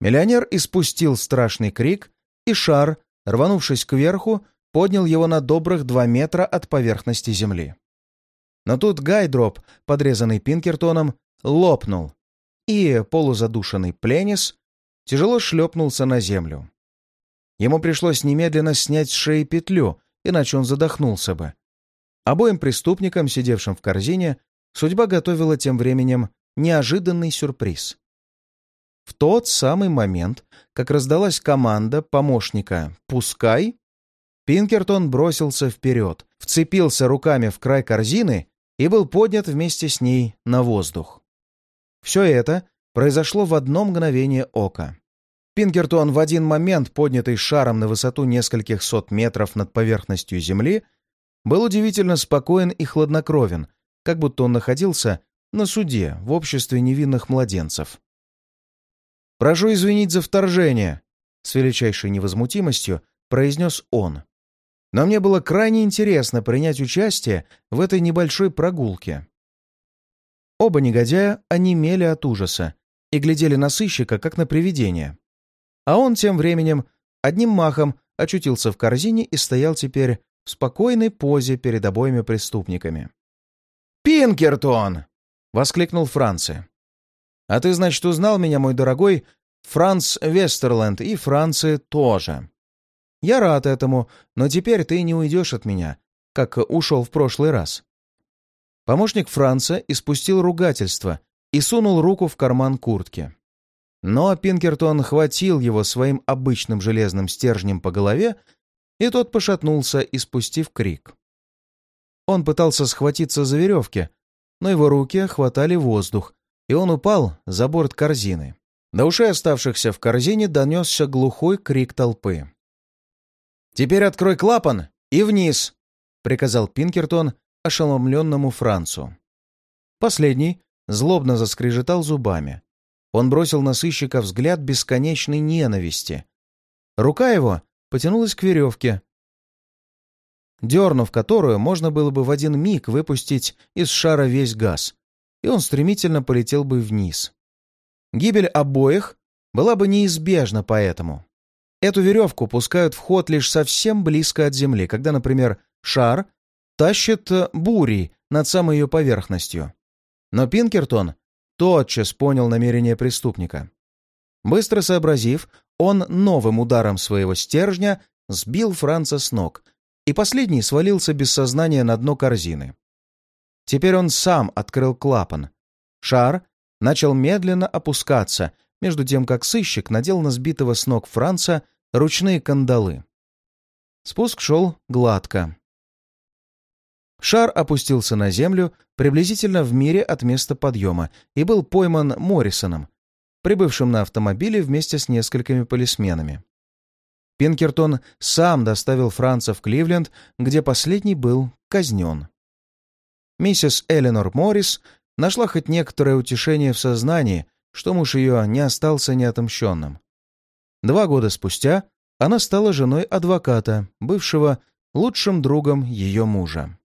Миллионер испустил страшный крик, и шар, рванувшись кверху, поднял его на добрых два метра от поверхности земли. Но тут гайдроп, подрезанный Пинкертоном, лопнул, и полузадушенный пленис тяжело шлепнулся на землю. Ему пришлось немедленно снять с шеи петлю, иначе он задохнулся бы. Обоим преступникам, сидевшим в корзине, судьба готовила тем временем неожиданный сюрприз. В тот самый момент, как раздалась команда помощника «Пускай», Пинкертон бросился вперед, вцепился руками в край корзины и был поднят вместе с ней на воздух. Все это произошло в одно мгновение ока. Пинкертон в один момент, поднятый шаром на высоту нескольких сот метров над поверхностью Земли, был удивительно спокоен и хладнокровен, как будто он находился на суде в обществе невинных младенцев. «Прошу извинить за вторжение», — с величайшей невозмутимостью произнес он. Но мне было крайне интересно принять участие в этой небольшой прогулке. Оба негодяя онемели от ужаса и глядели на сыщика, как на привидение. А он тем временем одним махом очутился в корзине и стоял теперь в спокойной позе перед обоими преступниками. «Пинкертон!» — воскликнул Франци. «А ты, значит, узнал меня, мой дорогой, Франц Вестерленд и Францы тоже. Я рад этому, но теперь ты не уйдешь от меня, как ушел в прошлый раз». Помощник Франца испустил ругательство и сунул руку в карман куртки. Но Пинкертон хватил его своим обычным железным стержнем по голове, и тот пошатнулся, испустив крик. Он пытался схватиться за веревки, но его руки хватали воздух, и он упал за борт корзины. До ушей оставшихся в корзине донесся глухой крик толпы. «Теперь открой клапан и вниз!» — приказал Пинкертон ошеломленному Францу. Последний злобно заскрежетал зубами. Он бросил на сыщика взгляд бесконечной ненависти. Рука его потянулась к веревке, дернув которую можно было бы в один миг выпустить из шара весь газ, и он стремительно полетел бы вниз. Гибель обоих была бы неизбежна поэтому. Эту веревку пускают в ход лишь совсем близко от земли, когда, например, шар тащит бурей над самой ее поверхностью. Но Пинкертон тотчас понял намерение преступника. Быстро сообразив, он новым ударом своего стержня сбил Франца с ног, и последний свалился без сознания на дно корзины. Теперь он сам открыл клапан. Шар начал медленно опускаться, между тем как сыщик надел на сбитого с ног Франца ручные кандалы. Спуск шел гладко. Шар опустился на землю приблизительно в мире от места подъема и был пойман Моррисоном, прибывшим на автомобиле вместе с несколькими полисменами. Пинкертон сам доставил Франца в Кливленд, где последний был казнен. Миссис Эленор Моррис нашла хоть некоторое утешение в сознании, что муж ее не остался неотомщенным. Два года спустя она стала женой адвоката, бывшего лучшим другом ее мужа.